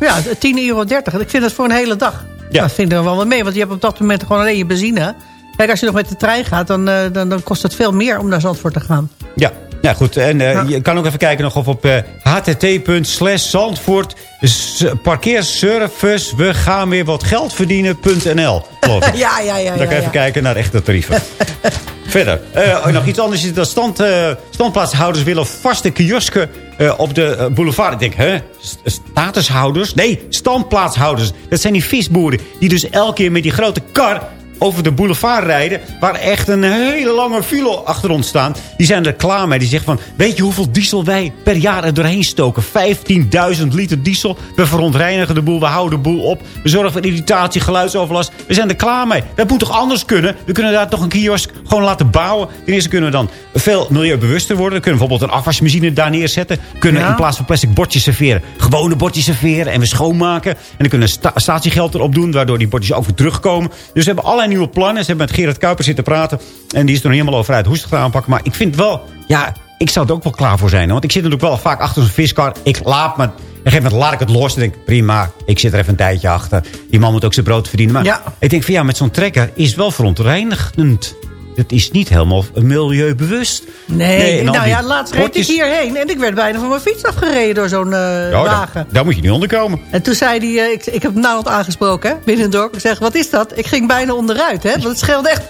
Ja, 10,30 euro. Ik vind dat voor een hele dag. Ja. Dat vind ik er wel wat mee, want je hebt op dat moment gewoon alleen je benzine. Kijk, als je nog met de trein gaat, dan, eh, dan, dan kost het veel meer om naar Zandvoort te gaan. Ja, ja goed. En eh, je kan ook even kijken nog of op eh htt.slash Zandvoort s- parkeerservice we gaan weer wat geld verdienen.nl. Ja, ja, ja. Dan kan je ja. even kijken naar echte tarieven. Verder. eh, nog iets anders is dat stand, eh, standplaatshouders willen vaste kiosken eh, op de eh, boulevard. Ik denk, hè? Statushouders? Nee, standplaatshouders. Dat zijn die visboeren die dus elke keer met die grote kar over de boulevard rijden... waar echt een hele lange file achter ons staan. Die zijn er klaar mee. Die zeggen van, weet je hoeveel diesel wij per jaar er doorheen stoken? 15.000 liter diesel. We verontreinigen de boel, we houden de boel op. We zorgen voor irritatie, geluidsoverlast. We zijn er klaar mee. Dat moet toch anders kunnen? We kunnen daar toch een kiosk gewoon laten bouwen. Ten eerste kunnen we dan veel milieubewuster worden. We kunnen bijvoorbeeld een afwasmachine daar neerzetten. Kunnen Ja. in plaats van plastic bordjes serveren... gewone bordjes serveren en we schoonmaken. En dan kunnen we sta statiegeld erop doen... waardoor die bordjes ook weer terugkomen. Dus we hebben allerlei nieuwe plannen. Ze hebben met Gerard Kuiper zitten praten. En die is er nog helemaal over uit hoe ze het gaan aanpakken. Maar ik vind wel... Ja, ik zou er ook wel klaar voor zijn. Want ik zit natuurlijk wel vaak achter zo'n viskar. Ik laat me... Op een gegeven moment laat ik het los en denk prima, ik zit er even een tijdje achter. Die man moet ook zijn brood verdienen. Maar Ja. ik denk van ja, met zo'n trekker is het wel verontreinigend. Het is niet helemaal milieubewust. Nee, nou ja, laatst reed ik hierheen en ik werd bijna van mijn fiets afgereden door zo'n eh, Ja, wagen. daar, daar moet je niet onder komen. En toen zei hij, eh, ik, ik heb hem nou aangesproken hè, binnen het dorp. Ik zeg, wat is dat? Ik ging bijna onderuit, hè? Want het scheelde echt...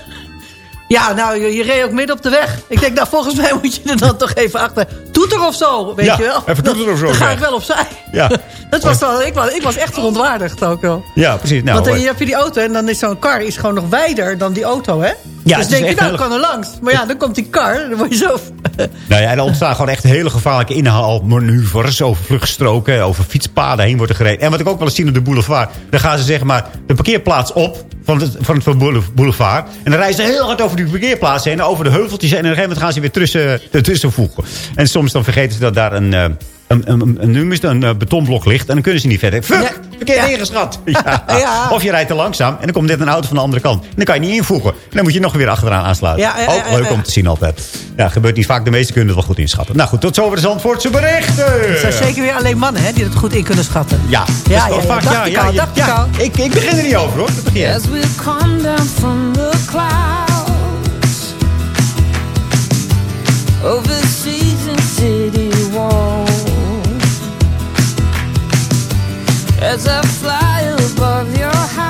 Ja, nou, je, je reed ook midden op de weg. Ik denk, nou, volgens mij moet je er dan toch even achter. Toeter of zo, weet Ja, je wel. even toeter of zo, Dan ga ik wel opzij. Ja, Dat was wel, ik, was, ik was echt verontwaardigd ook wel. ja precies. Nou, Want dan hoor. heb je die auto en dan is zo'n kar is gewoon nog wijder dan die auto, hè? Ja, dus denk je, nou, ik kan er langs. Maar ja, dan komt die kar, dan word je zo... Nou ja, er ontstaan gewoon echt hele gevaarlijke inhaalmanoeuvres. Over vluchtstroken, over fietspaden heen wordt er gereden. En wat ik ook wel eens zie op de boulevard. Dan gaan ze zeg maar de parkeerplaats op van het, van het boule- boulevard. En dan rijden ze heel hard over die parkeerplaats heen. Over de heuveltjes. En op een gegeven moment gaan ze weer tussen, ertussen voegen. En soms dan vergeten ze dat daar een... eh, een, een, een, een, nu is het een eh, betonblok ligt en dan kunnen ze niet verder. Fuck, Ja. verkeerd Ja. ingeschat. Ja. Ja. Of je rijdt te langzaam en dan komt net een auto van de andere kant. En dan kan je niet invoegen. En dan moet je nog weer achteraan aansluiten. Ja, ja, ja, ook leuk ja. om te zien altijd. Ja, gebeurt niet vaak. De meesten kunnen het wel goed inschatten. Nou goed, tot zover de Zandvoortse berichten. Het zijn zeker weer alleen mannen hè, die het goed in kunnen schatten. Ja, Ja, vaak. dacht Ja, ik ja, al, ja, ik. Ik, ik begin er niet over hoor. Dat begin. As we come down from the clouds over seas and city walls, as I fly above your house,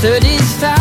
30 times.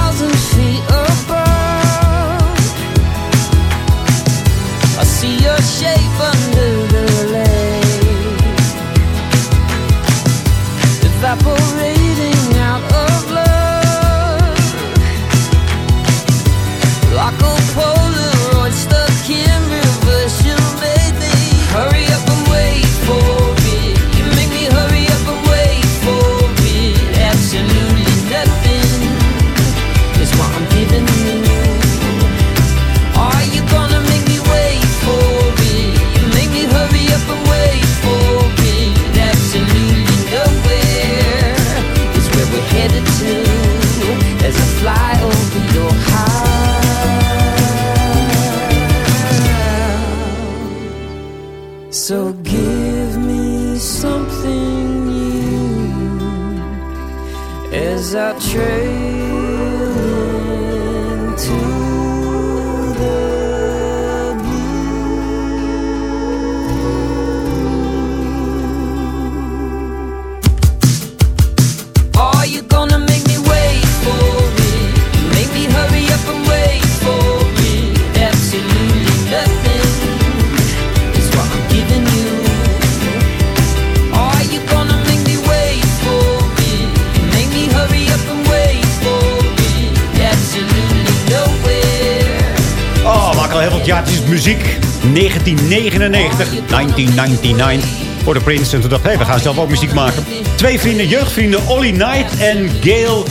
Muziek. 1999, 1999. Voor de Prince. En toen dacht we gaan zelf ook muziek maken. Twee vrienden, jeugdvrienden, Ollie Knight en Gail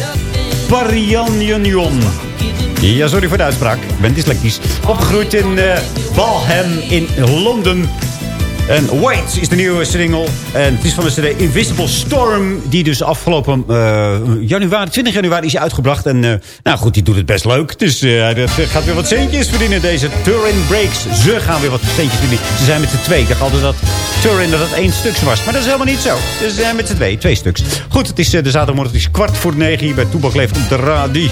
Parianjon. Ja, sorry voor de uitspraak. Ik ben dyslectisch. Opgegroeid in eh, Balham in Londen. En Wait is de nieuwe single. En het is van de CD Invisible Storm. Die dus afgelopen eh, januari, 20 januari is hij uitgebracht. En eh, nou goed, die doet het best leuk. Dus eh dat gaat weer wat centjes verdienen, deze Turin Breaks. Ze gaan weer wat centjes verdienen. Ze zijn met z'n twee. Ik dacht altijd dat Turin dat het één stuk was. Maar dat is helemaal niet zo. Ze zijn met z'n twee. Twee stuks. Goed, het is de zaterdagmorgen. Het is kwart voor negen hier bij Toebak Leeft op de radio.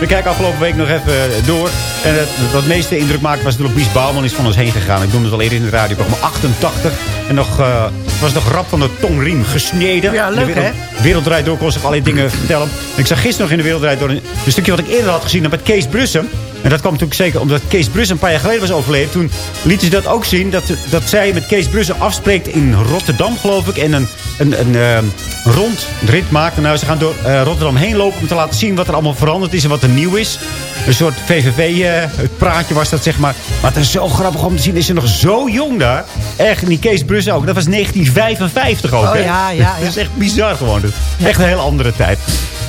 We kijken afgelopen week nog even door. En het, wat meeste indruk maakt was natuurlijk Bies Bouwman is van ons heen gegaan. Ik noemde het al eerder in de radio. Programma 88. En nog, eh, was nog rap van de tongriem gesneden. Ja, leuk, wereld, hè? Wereldrijd door kon zich allerlei dingen vertellen. En ik zag gisteren nog in de Wereldrijd door een, een stukje wat ik eerder had gezien met Kees Brussem. En dat kwam natuurlijk zeker omdat Kees Brussem een paar jaar geleden was overleden. Toen lieten ze dat ook zien. Dat, dat zij met Kees Brussem afspreekt in Rotterdam, geloof ik. En een, een, een eh, rondrit maakt. Nou, ze gaan door eh, Rotterdam heen lopen om te laten zien wat er allemaal veranderd is en wat er nieuw is. Een soort VVV-praatje was dat, zeg maar. Maar het is zo grappig om te zien. Is ze nog zo jong daar? Echt, en die Kees Brussem ook. Dat was 1955 ook, Oh, hè? ja, ja, Dat is echt bizar gewoon. Is Echt een hele andere tijd.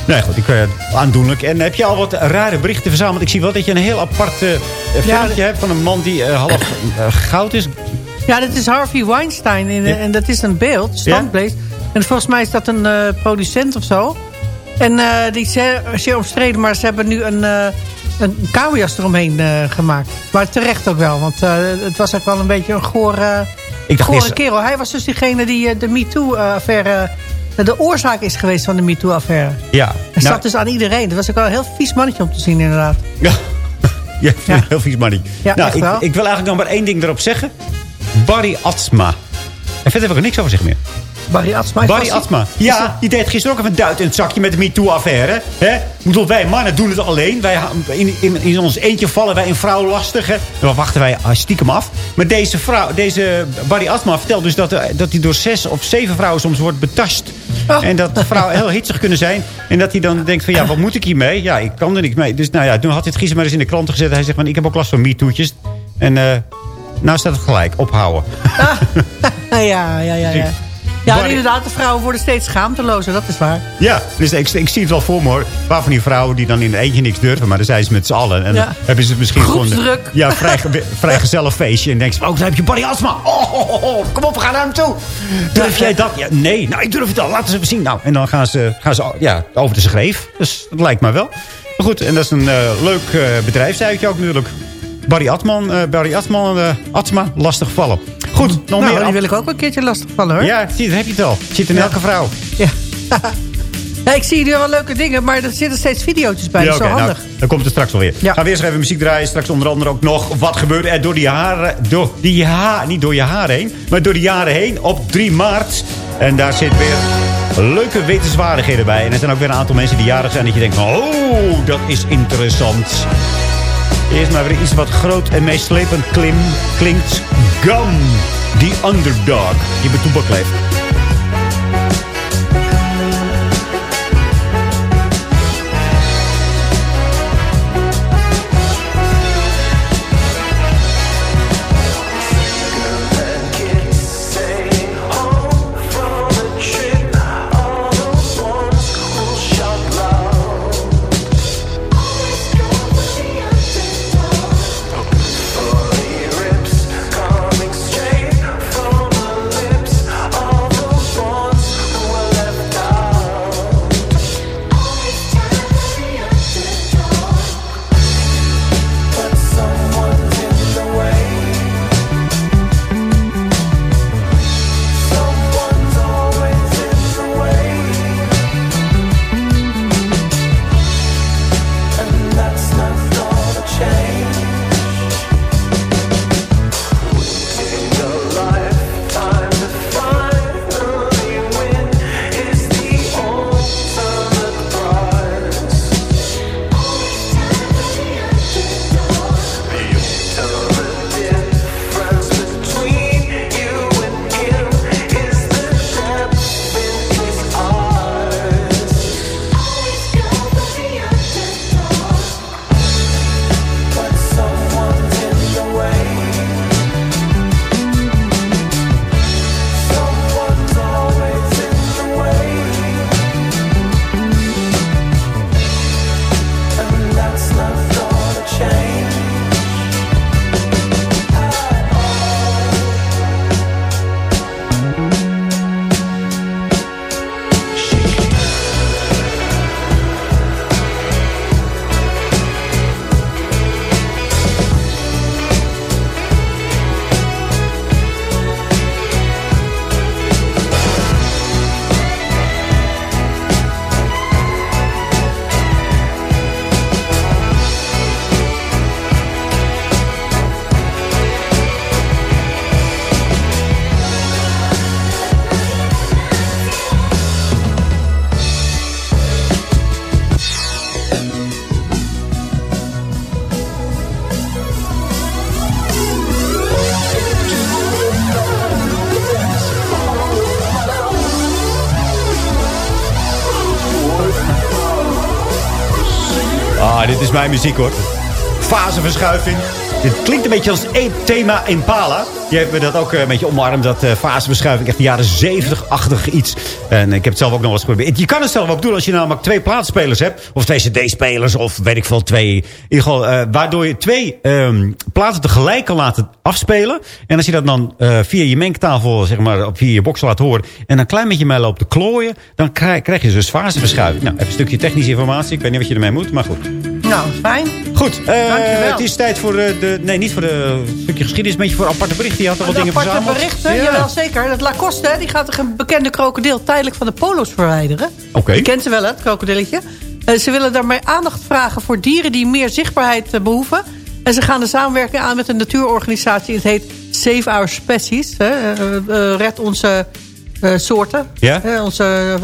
Nee, goed, ik, eh, aandoenlijk. En heb je al wat rare berichten verzameld? Ik zie wel dat je een heel apart filmpje hebt van een man die eh, half goud is. Ja, dat is Harvey Weinstein. En, Ja. en dat is een beeld, standbeeld. En volgens mij is dat een producent of zo. En die is zeer, omstreden, maar ze hebben nu een, een eromheen gemaakt. Maar terecht ook wel, want het was ook wel een beetje een goor, eh Ik dacht gore eerst- kerel. Hij was dus diegene die de MeToo-affaire... de oorzaak is geweest van de MeToo-affaire. Ja. Hij Nou, zat dus aan iedereen. Dat was ook wel een heel vies mannetje om te zien, inderdaad. Ja, ja, heel vies money. Ja, nou, ik, ik wil eigenlijk nog maar één ding erop zeggen. Barry Atsma. En verder heb ik er niks over zeggen meer. Barry Atsma. Barry Atsma. Ja, die deed gisteren ook even een duit in het zakje met de MeToo-affaire. bedoel, wij mannen doen het alleen. Wij, in, in, in ons eentje vallen wij een vrouw lastig. Dan wachten wij ah, stiekem af. Maar deze, vrouw, deze Barry Atsma vertelt dus dat, eh, dat hij door zes of zeven vrouwen soms wordt betast. Oh. En dat de vrouwen heel hitsig kunnen zijn. En dat hij dan denkt van, ja, wat moet ik hiermee? Ja, ik kan er niks mee. Dus nou ja, toen had hij het gisteren maar eens in de kranten gezet. Hij zegt van, ik heb ook last van MeToo'tjes. En eh nou staat het gelijk, ophouden. Ja, ja, ja, ja. Ja, Barry- inderdaad, de vrouwen worden steeds schaamtelozer. Dat is waar. Ja, dus ik, ik zie het wel voor me hoor. Een paar van die vrouwen die dan in een eentje niks durven. Maar dan zijn ze met z'n allen. En Ja. dan hebben ze misschien gewoon... Ja, vrij, ge- vrij gezellig feestje. En denk je, oh, daar heb je Barry Asma. Oh, oh, oh, oh, kom op, we gaan naar hem toe. Durf jij dat? Ja, nee, nou, ik durf het al. Laten ze even zien. Nou, en dan gaan ze, gaan ze ja, over de schreef. Dus dat lijkt mij wel. Maar goed, en dat is een eh, leuk eh, bedrijfsuitje ook natuurlijk. Barry Atman, eh, Barry Atman, Atsma, lastig vallen. Goed, nog nou, meer. die wil ik ook een keertje lastig vallen, hoor. Ja, zie, heb je het al. Zit in Ja. elke vrouw. Ja. Ja, ik zie hier wel leuke dingen, maar er zitten steeds video's bij. dat is oké, zo nou, handig. dan komt het straks wel weer. Ja. Gaan we eerst even muziek draaien. Straks onder andere ook nog wat gebeurde er door die haren. Door die ha niet door je haren heen, maar door de jaren heen op 3 maart. En daar zit weer leuke wetenswaardigheden bij. En er zijn ook weer een aantal mensen die jarig zijn. Dat je denkt van, oh, dat is interessant. Eerst maar weer iets wat groot en meeslepend klim, klinkt. Gun, the underdog. Die bij Toebak. Mijn muziek hoor. Faseverschuiving. Dit klinkt een beetje als een thema Impala. Die heeft me dat ook eh, een beetje omarmd. Dat eh, faseverschuiving. Echt jaren 70-achtig iets. En ik heb het zelf ook nog eens geprobeerd. Je kan het zelf ook doen als je namelijk twee plaatspelers hebt. Of twee cd-spelers. Of weet ik veel, twee. Eh, waardoor je twee ehm, platen tegelijk kan laten afspelen. En als je dat dan via je mengtafel, zeg maar, via je box laat horen. En een klein beetje mee loopt te klooien. Dan krijg, krijg je dus faseverschuiving. Nou, even een stukje technische informatie. Ik weet niet wat je ermee moet, maar goed. Nou, fijn. Goed, eh, het is tijd voor eh, de... Nee, niet voor de stukje geschiedenis, een beetje voor aparte berichten. Je had er wat dingen aparte verzameld. berichten, Ja. jawel zeker. Dat Lacoste, die gaat een bekende krokodil tijdelijk van de polo's verwijderen. Oké. Je kent ze wel, hè, het krokodilletje. Eh, ze willen daarmee aandacht vragen voor dieren die meer zichtbaarheid eh, behoeven. En ze gaan de samenwerking aan met een natuurorganisatie. Het heet Save Our Species. Hè, red onze soorten. Ja. Onze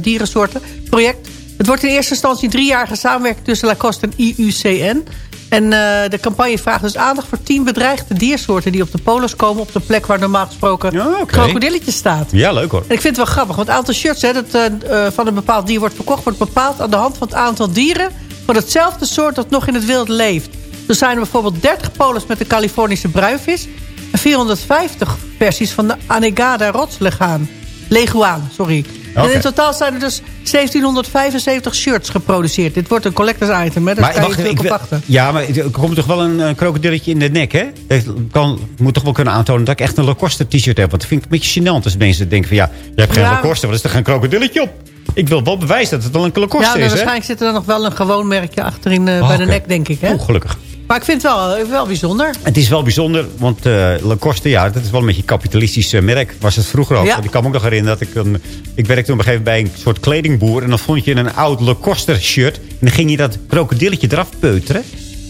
dierensoorten. Project. Het wordt in eerste instantie een driejarige samenwerking tussen Lacoste en IUCN. En eh, de campagne vraagt dus aandacht voor tien bedreigde diersoorten... die op de polos komen op de plek waar normaal gesproken krokodilletje staat. Ja, leuk hoor. En ik vind het wel grappig, want het aantal shirts hè, dat eh, eh, van een bepaald dier wordt verkocht... wordt bepaald aan de hand van het aantal dieren van hetzelfde soort dat nog in het wild leeft. Zo zijn er bijvoorbeeld 30 polos met de Californische bruinvis... en 450 versies van de Anegada rotsleguaan. Leguaan, sorry. En in totaal zijn er dus 1775 shirts geproduceerd. Dit wordt een collectors item, hè? Dat Maar wacht, veel ik, wil- ja, maar er komt toch wel een, eh, krokodilletje in de nek, hè? Ik kan, moet toch wel kunnen aantonen dat ik echt een Lacoste t-shirt heb. Want dat vind ik een beetje gênant als mensen denken van... ja, je hebt geen Ja. Lacoste, wat is er geen krokodilletje op? Ik wil wel bewijzen dat het wel een Lacoste Ja, maar is, hè? waarschijnlijk zit er dan nog wel een gewoon merkje achterin eh, Oh, bij de nek, denk ik. Hè? Oh, gelukkig. Maar ik vind het wel, wel bijzonder. Het is wel bijzonder, want eh Lacoste, ja, dat is wel een beetje een kapitalistisch eh, merk. Was het vroeger ook. Ja. Ik kan me ook nog herinneren dat ik... Een, ik werkte op een gegeven moment bij een soort kledingboer... en dan vond je een oud Lacoste shirt... en dan ging je dat krokodilletje eraf peuteren.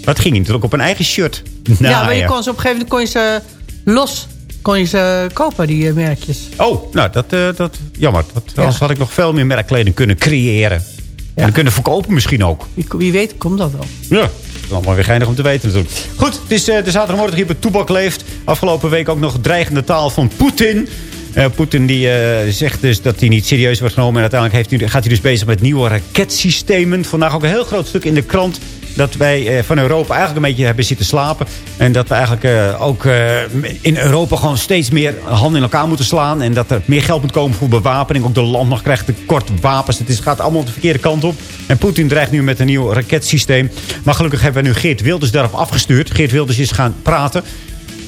Dat ging natuurlijk op een eigen shirt. Nou, ja, maar je kon ze op een gegeven moment kon je ze los kon je ze kopen, die eh, merkjes. Oh, nou, dat, dat jammer. Dat, Anders had ik nog veel meer merkkleding kunnen creëren. En kunnen verkopen misschien ook. Wie, weet komt dat wel. Ja, allemaal weer geinig om te weten natuurlijk. Goed, het is eh, de zaterdagmorgen hier bij Toebak leeft. Afgelopen week ook nog dreigende taal van Poetin. Eh, Poetin die eh, zegt dus dat hij niet serieus wordt genomen. En uiteindelijk heeft hij, gaat hij dus bezig met nieuwe raketsystemen. Vandaag ook een heel groot stuk in de krant. Dat wij eh, van Europa eigenlijk een beetje hebben zitten slapen. En dat we eigenlijk eh, ook eh, in Europa gewoon steeds meer handen in elkaar moeten slaan. En dat er meer geld moet komen voor bewapening. Ook de landmacht krijgt tekort wapens. Het gaat allemaal de verkeerde kant op. En Poetin dreigt nu met een nieuw raketsysteem. Maar gelukkig hebben we nu Geert Wilders daarop afgestuurd. Geert Wilders is gaan praten.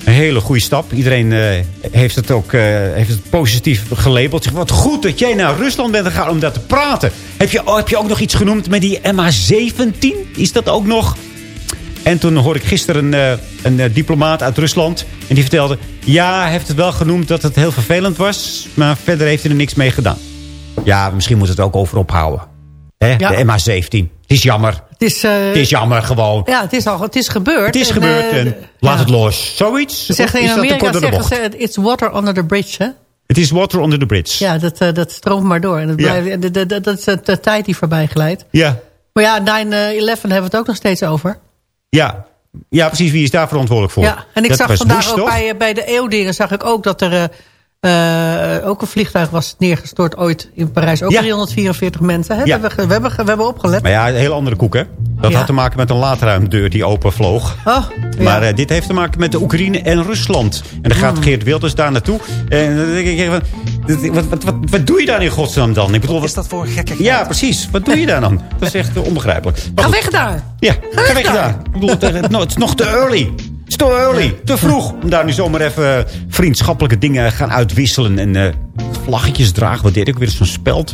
Een hele goede stap. Iedereen eh, heeft het ook eh, heeft het positief gelabeld. Zegt, wat goed dat jij naar Rusland bent gegaan om daar te praten. Heb je, oh, heb je ook nog iets genoemd met die MH17? Is dat ook nog? En toen hoorde ik gisteren een, eh, een eh, diplomaat uit Rusland. En die vertelde... Ja, hij heeft het wel genoemd dat het heel vervelend was. Maar verder heeft hij er niks mee gedaan. Ja, misschien moet het ook over ophouden. Hè? Ja. De MH17. Het is jammer. Het is, eh, Het is jammer gewoon. Ja, het is, al, het is gebeurd. Het is En, gebeurd eh, en laat ja. het los. Zoiets? Ze zeggen in dat Amerika zeggen bocht? ze, it's water under the bridge, hè? Het is water under the bridge. Ja, dat, eh, dat stroomt maar door. En dat, Ja. blijft, en dat, dat, dat is de, de tijd die voorbij glijdt. Ja. Maar ja, 9-11 hebben we het ook nog steeds over. Ja. ja, precies. Wie is daar verantwoordelijk voor? Ja, en ik Dat zag vandaag Bush, ook bij, bij de eeuwdingen... zag ik ook dat er eh, ook een vliegtuig was neergestort ooit in Parijs. Ook Ja. 344 mensen. Hè? Ja. We, hebben, we, hebben, we hebben opgelet. Maar ja, een hele andere koek, hè? Dat Ja. had te maken met een laadruimdeur die open vloog. Oh, Maar eh, dit heeft te maken met de Oekraïne en Rusland. En dan gaat Hmm. Geert Wilders daar naartoe. En dan denk ik, wat, wat, wat, wat doe je daar in godsnaam dan? Ik bedoel, wat is dat voor een gekke Ja, precies. Wat doe je daar dan? Dat is echt onbegrijpelijk. Maar Ga goed. weg daar! Ja, ga weg daar. Ik bedoel, het is nog te early. Is te early. Te vroeg. Om daar nu zomaar even eh, vriendschappelijke dingen gaan uitwisselen. En eh, vlaggetjes dragen. Wat deed ik weer? Zo'n speld.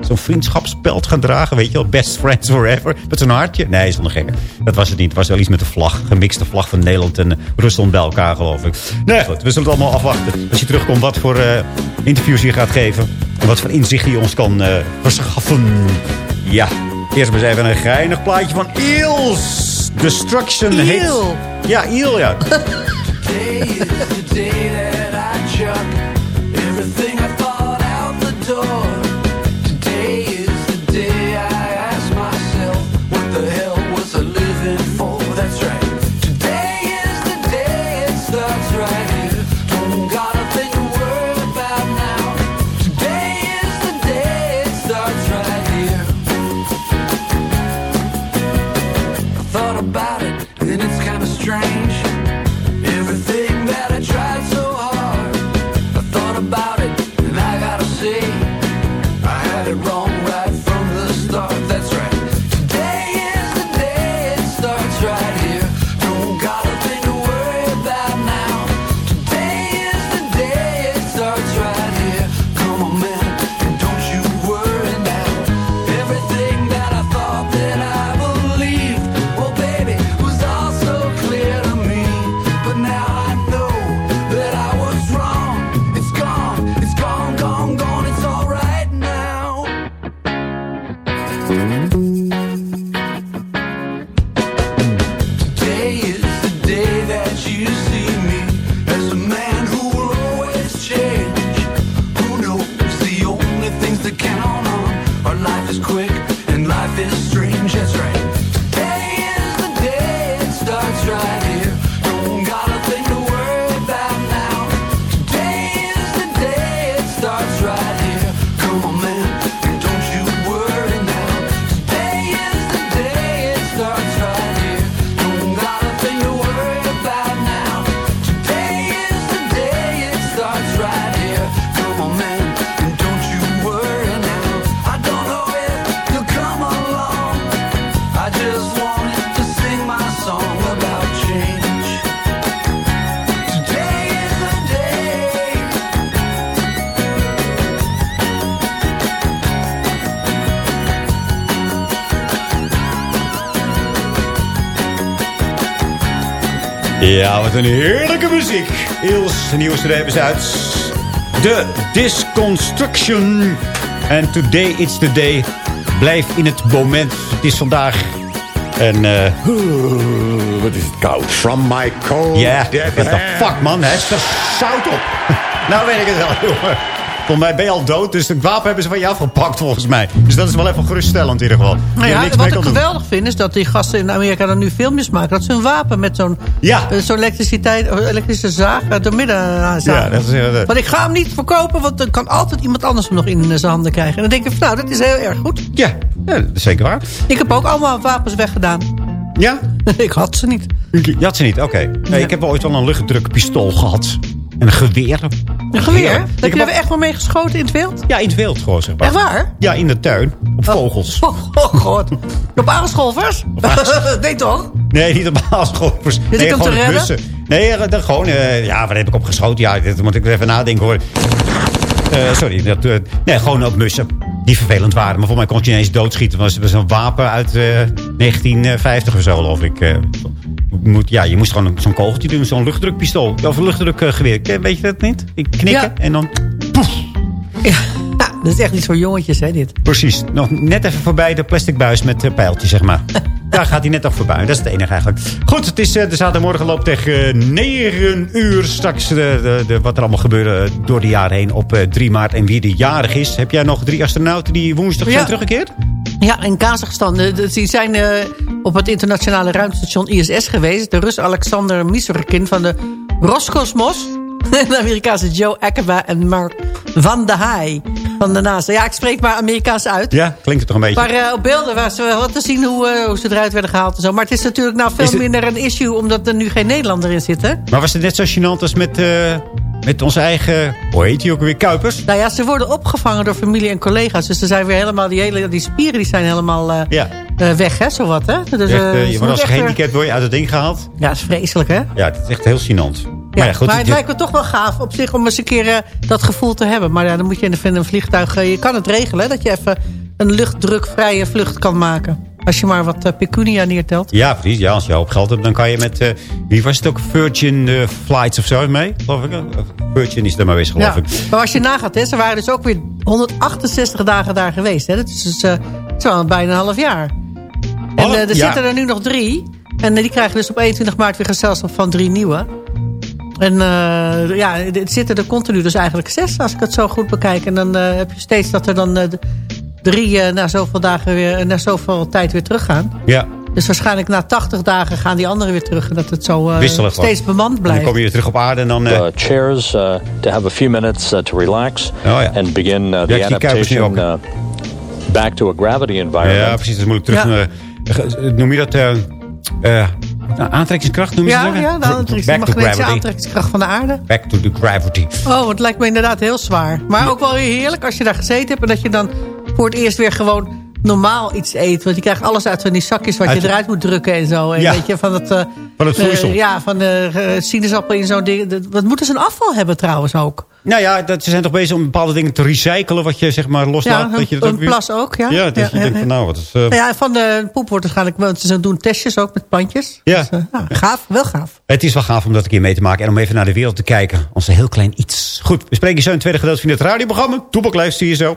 Zo'n vriendschapsspeld gaan dragen. Weet je wel. Best friends forever. Met zo'n hartje. Nee, zonder gekke. Dat was het niet. Het was wel iets met de vlag. Gemixte vlag van Nederland en eh, Rusland bij elkaar, geloof ik. Nee, goed. We zullen het allemaal afwachten. Als je terugkomt, wat voor eh, interviews je gaat geven. En wat voor inzicht je ons kan verschaffen. Ja. Eerst maar eens even een geinig plaatje van Eels. Destruction Eel. heet. Ja, Eel, ja. Ja, wat een heerlijke muziek. Iels, de nieuwe CD uit. De Disconstruction. En today it's the day. Blijf in het moment. Het is vandaag. En eh Wat is het koud. From my cold ja, what the fuck man. Hij is er zout op. nou weet ik het wel, jongen. Volgens mij ben je al dood, dus het wapen hebben ze van je afgepakt volgens mij. Dus dat is wel even geruststellend in ieder geval. Nou ja, wat ik doen. geweldig vind is dat die gasten in Amerika dan nu filmpjes maken. Dat ze een wapen met zo'n Ja. eh, zo'n elektriciteit, of elektrische zaag uit de midden aan zagen. Ja, dat is... eh, Want ik ga hem niet verkopen, want dan kan altijd iemand anders hem nog in eh, zijn handen krijgen. En dan denk ik nou, dat is heel erg goed. ja, ja, dat is zeker waar. Ik heb ook allemaal wapens weggedaan. Ja? ik had ze niet. Je had ze niet, oké. Nee, Ik heb ooit wel een luchtdrukpistool gehad. En een geweer. Een geweer? Ja. Heb je er echt wel mee geschoten in het wild? Ja, in het wild gewoon, zeg maar. Echt waar? Ja, in de tuin. Op vogels. Oh, oh god. Op aanscholvers? nee toch? Nee, niet op aalscholvers. Zit nee, gewoon te op redden? bussen. Nee, dan gewoon... eh, ja, waar heb ik op geschoten? Ja, dit moet ik even nadenken hoor. Eh, sorry. Dat, eh, nee, gewoon op mussen. Die vervelend waren. Maar voor mij kon je ineens doodschieten. Het was, was een wapen uit eh, 1950 of zo, geloof ik. Eh. moet, ja, je moest gewoon zo'n kogeltje doen. Zo'n luchtdrukpistool. Of een luchtdrukgeweer. Weet je dat niet? Ik knikken Ja. en dan... Ja, dat is echt niet voor jongetjes, hè, dit. Precies. Nog net even voorbij de plastic buis met uh, pijltjes, zeg maar. Daar gaat hij net nog voorbij. Dat is het enige eigenlijk. Goed, het is eh, de zaterdagmorgen loopt tegen uh, 9 uur. Straks de, de, de, wat er allemaal gebeurde eh, door de jaren heen op eh, 3 maart. En wie de jarig is. Heb jij nog drie astronauten die woensdag Ja. zijn teruggekeerd? Ja, in Kazachstan. eh, de- Die zijn eh, op het internationale ruimtestation ISS geweest. De Rus Alexander Misurkin van de Roscosmos. De Amerikaanse Joe Akeba en Mark van der Haai van de NASA. Ja, ik spreek maar Amerikaans uit. Ja, klinkt het toch een beetje. Maar eh, op beelden was wel wat te zien hoe, eh, hoe ze eruit werden gehaald en zo. Maar het is natuurlijk nou veel minder een issue... omdat er nu geen Nederlander in zit, hè? Maar was het net zo gênant als met, eh, met onze eigen... Hoe heet die ook weer? Kuipers? Nou ja, ze worden opgevangen door familie en collega's. Dus er zijn weer helemaal... Die, hele, die spieren die zijn helemaal eh, Ja. eh, weg, hè? Zowat, hè? Dus, Echt, ze je wordt als eh, gehandicapt word je uit het ding gehaald. Ja, dat is vreselijk, hè? Ja, het is echt heel gênant. Ja, maar ja, goed. maar het lijkt me toch wel gaaf op zich om eens een keer dat gevoel te hebben. Maar ja, dan moet je in een- vliegtuig... je kan het regelen, hè, dat je even een luchtdrukvrije vlucht kan maken. Als je maar wat eh, pecunia neertelt. Ja, precies. Ja, als je hoop geld hebt, dan kan je met... eh, wie was het ook? Virgin eh, Flights of zo mee? Geloof ik. Virgin is er maar wezen, geloof Ja, ik. maar als je nagaat, hè, ze waren dus ook weer 168 dagen daar geweest. Hè. Dat is dus het bijna een half jaar. En Half- er ja. zitten er nu nog drie. En die krijgen dus op 21 maart weer gezelschap van drie nieuwe. En ja, er zitten er continu dus eigenlijk zes, als ik het zo goed bekijk. En dan heb je steeds dat er dan drie eh, na zoveel dagen weer, na zoveel tijd weer teruggaan. Ja. Dus waarschijnlijk na 80 dagen gaan die anderen weer terug. En dat het zo eh, steeds bemand En dan blijft. kom je weer terug op aarde en dan... eh, uh, chairs uh, to have a few minutes uh, to relax and begin uh, the Ja, die kuipers nu adaptation uh, back to a gravity environment. ja, precies. Dat is moeilijk terug. Ja. eh, eh, noem je dat... eh, eh, nou, aantrekkingskracht noemen ze Ja, dat? ja, de, aantrekkings- de Back to magnetische aantrekkingskracht van de aarde. Back to the gravity. Oh, het lijkt me inderdaad heel zwaar. Maar ook wel weer heerlijk als je daar gezeten hebt... en dat je dan voor het eerst weer gewoon normaal iets eet. Want je krijgt alles uit van die zakjes wat Uit- je eruit moet drukken en zo. En Ja. weet je, van het, eh, Van het eh, vloeisel. ja, van de eh, sinaasappel in zo'n ding. Dat- Wat moeten ze een afval hebben trouwens ook? Nou ja, dat, ze zijn toch bezig om bepaalde dingen te recyclen... wat je zeg maar loslaat. Ja, dat je een, dat ook een weer- plas ook, ja. Ja, dat ja, je denkt van nou, wat is... Nou ja, van de poep wordt waarschijnlijk... Want ze doen testjes ook met plantjes. Ja. Dus, nou, gaaf, wel gaaf. Het is wel gaaf om dat een keer mee te maken. En om even naar de wereld te kijken. Onze heel klein iets. Goed, we spreken je zo in het tweede gedeelte van het radioprogramma. Toepaklijst zie je zo.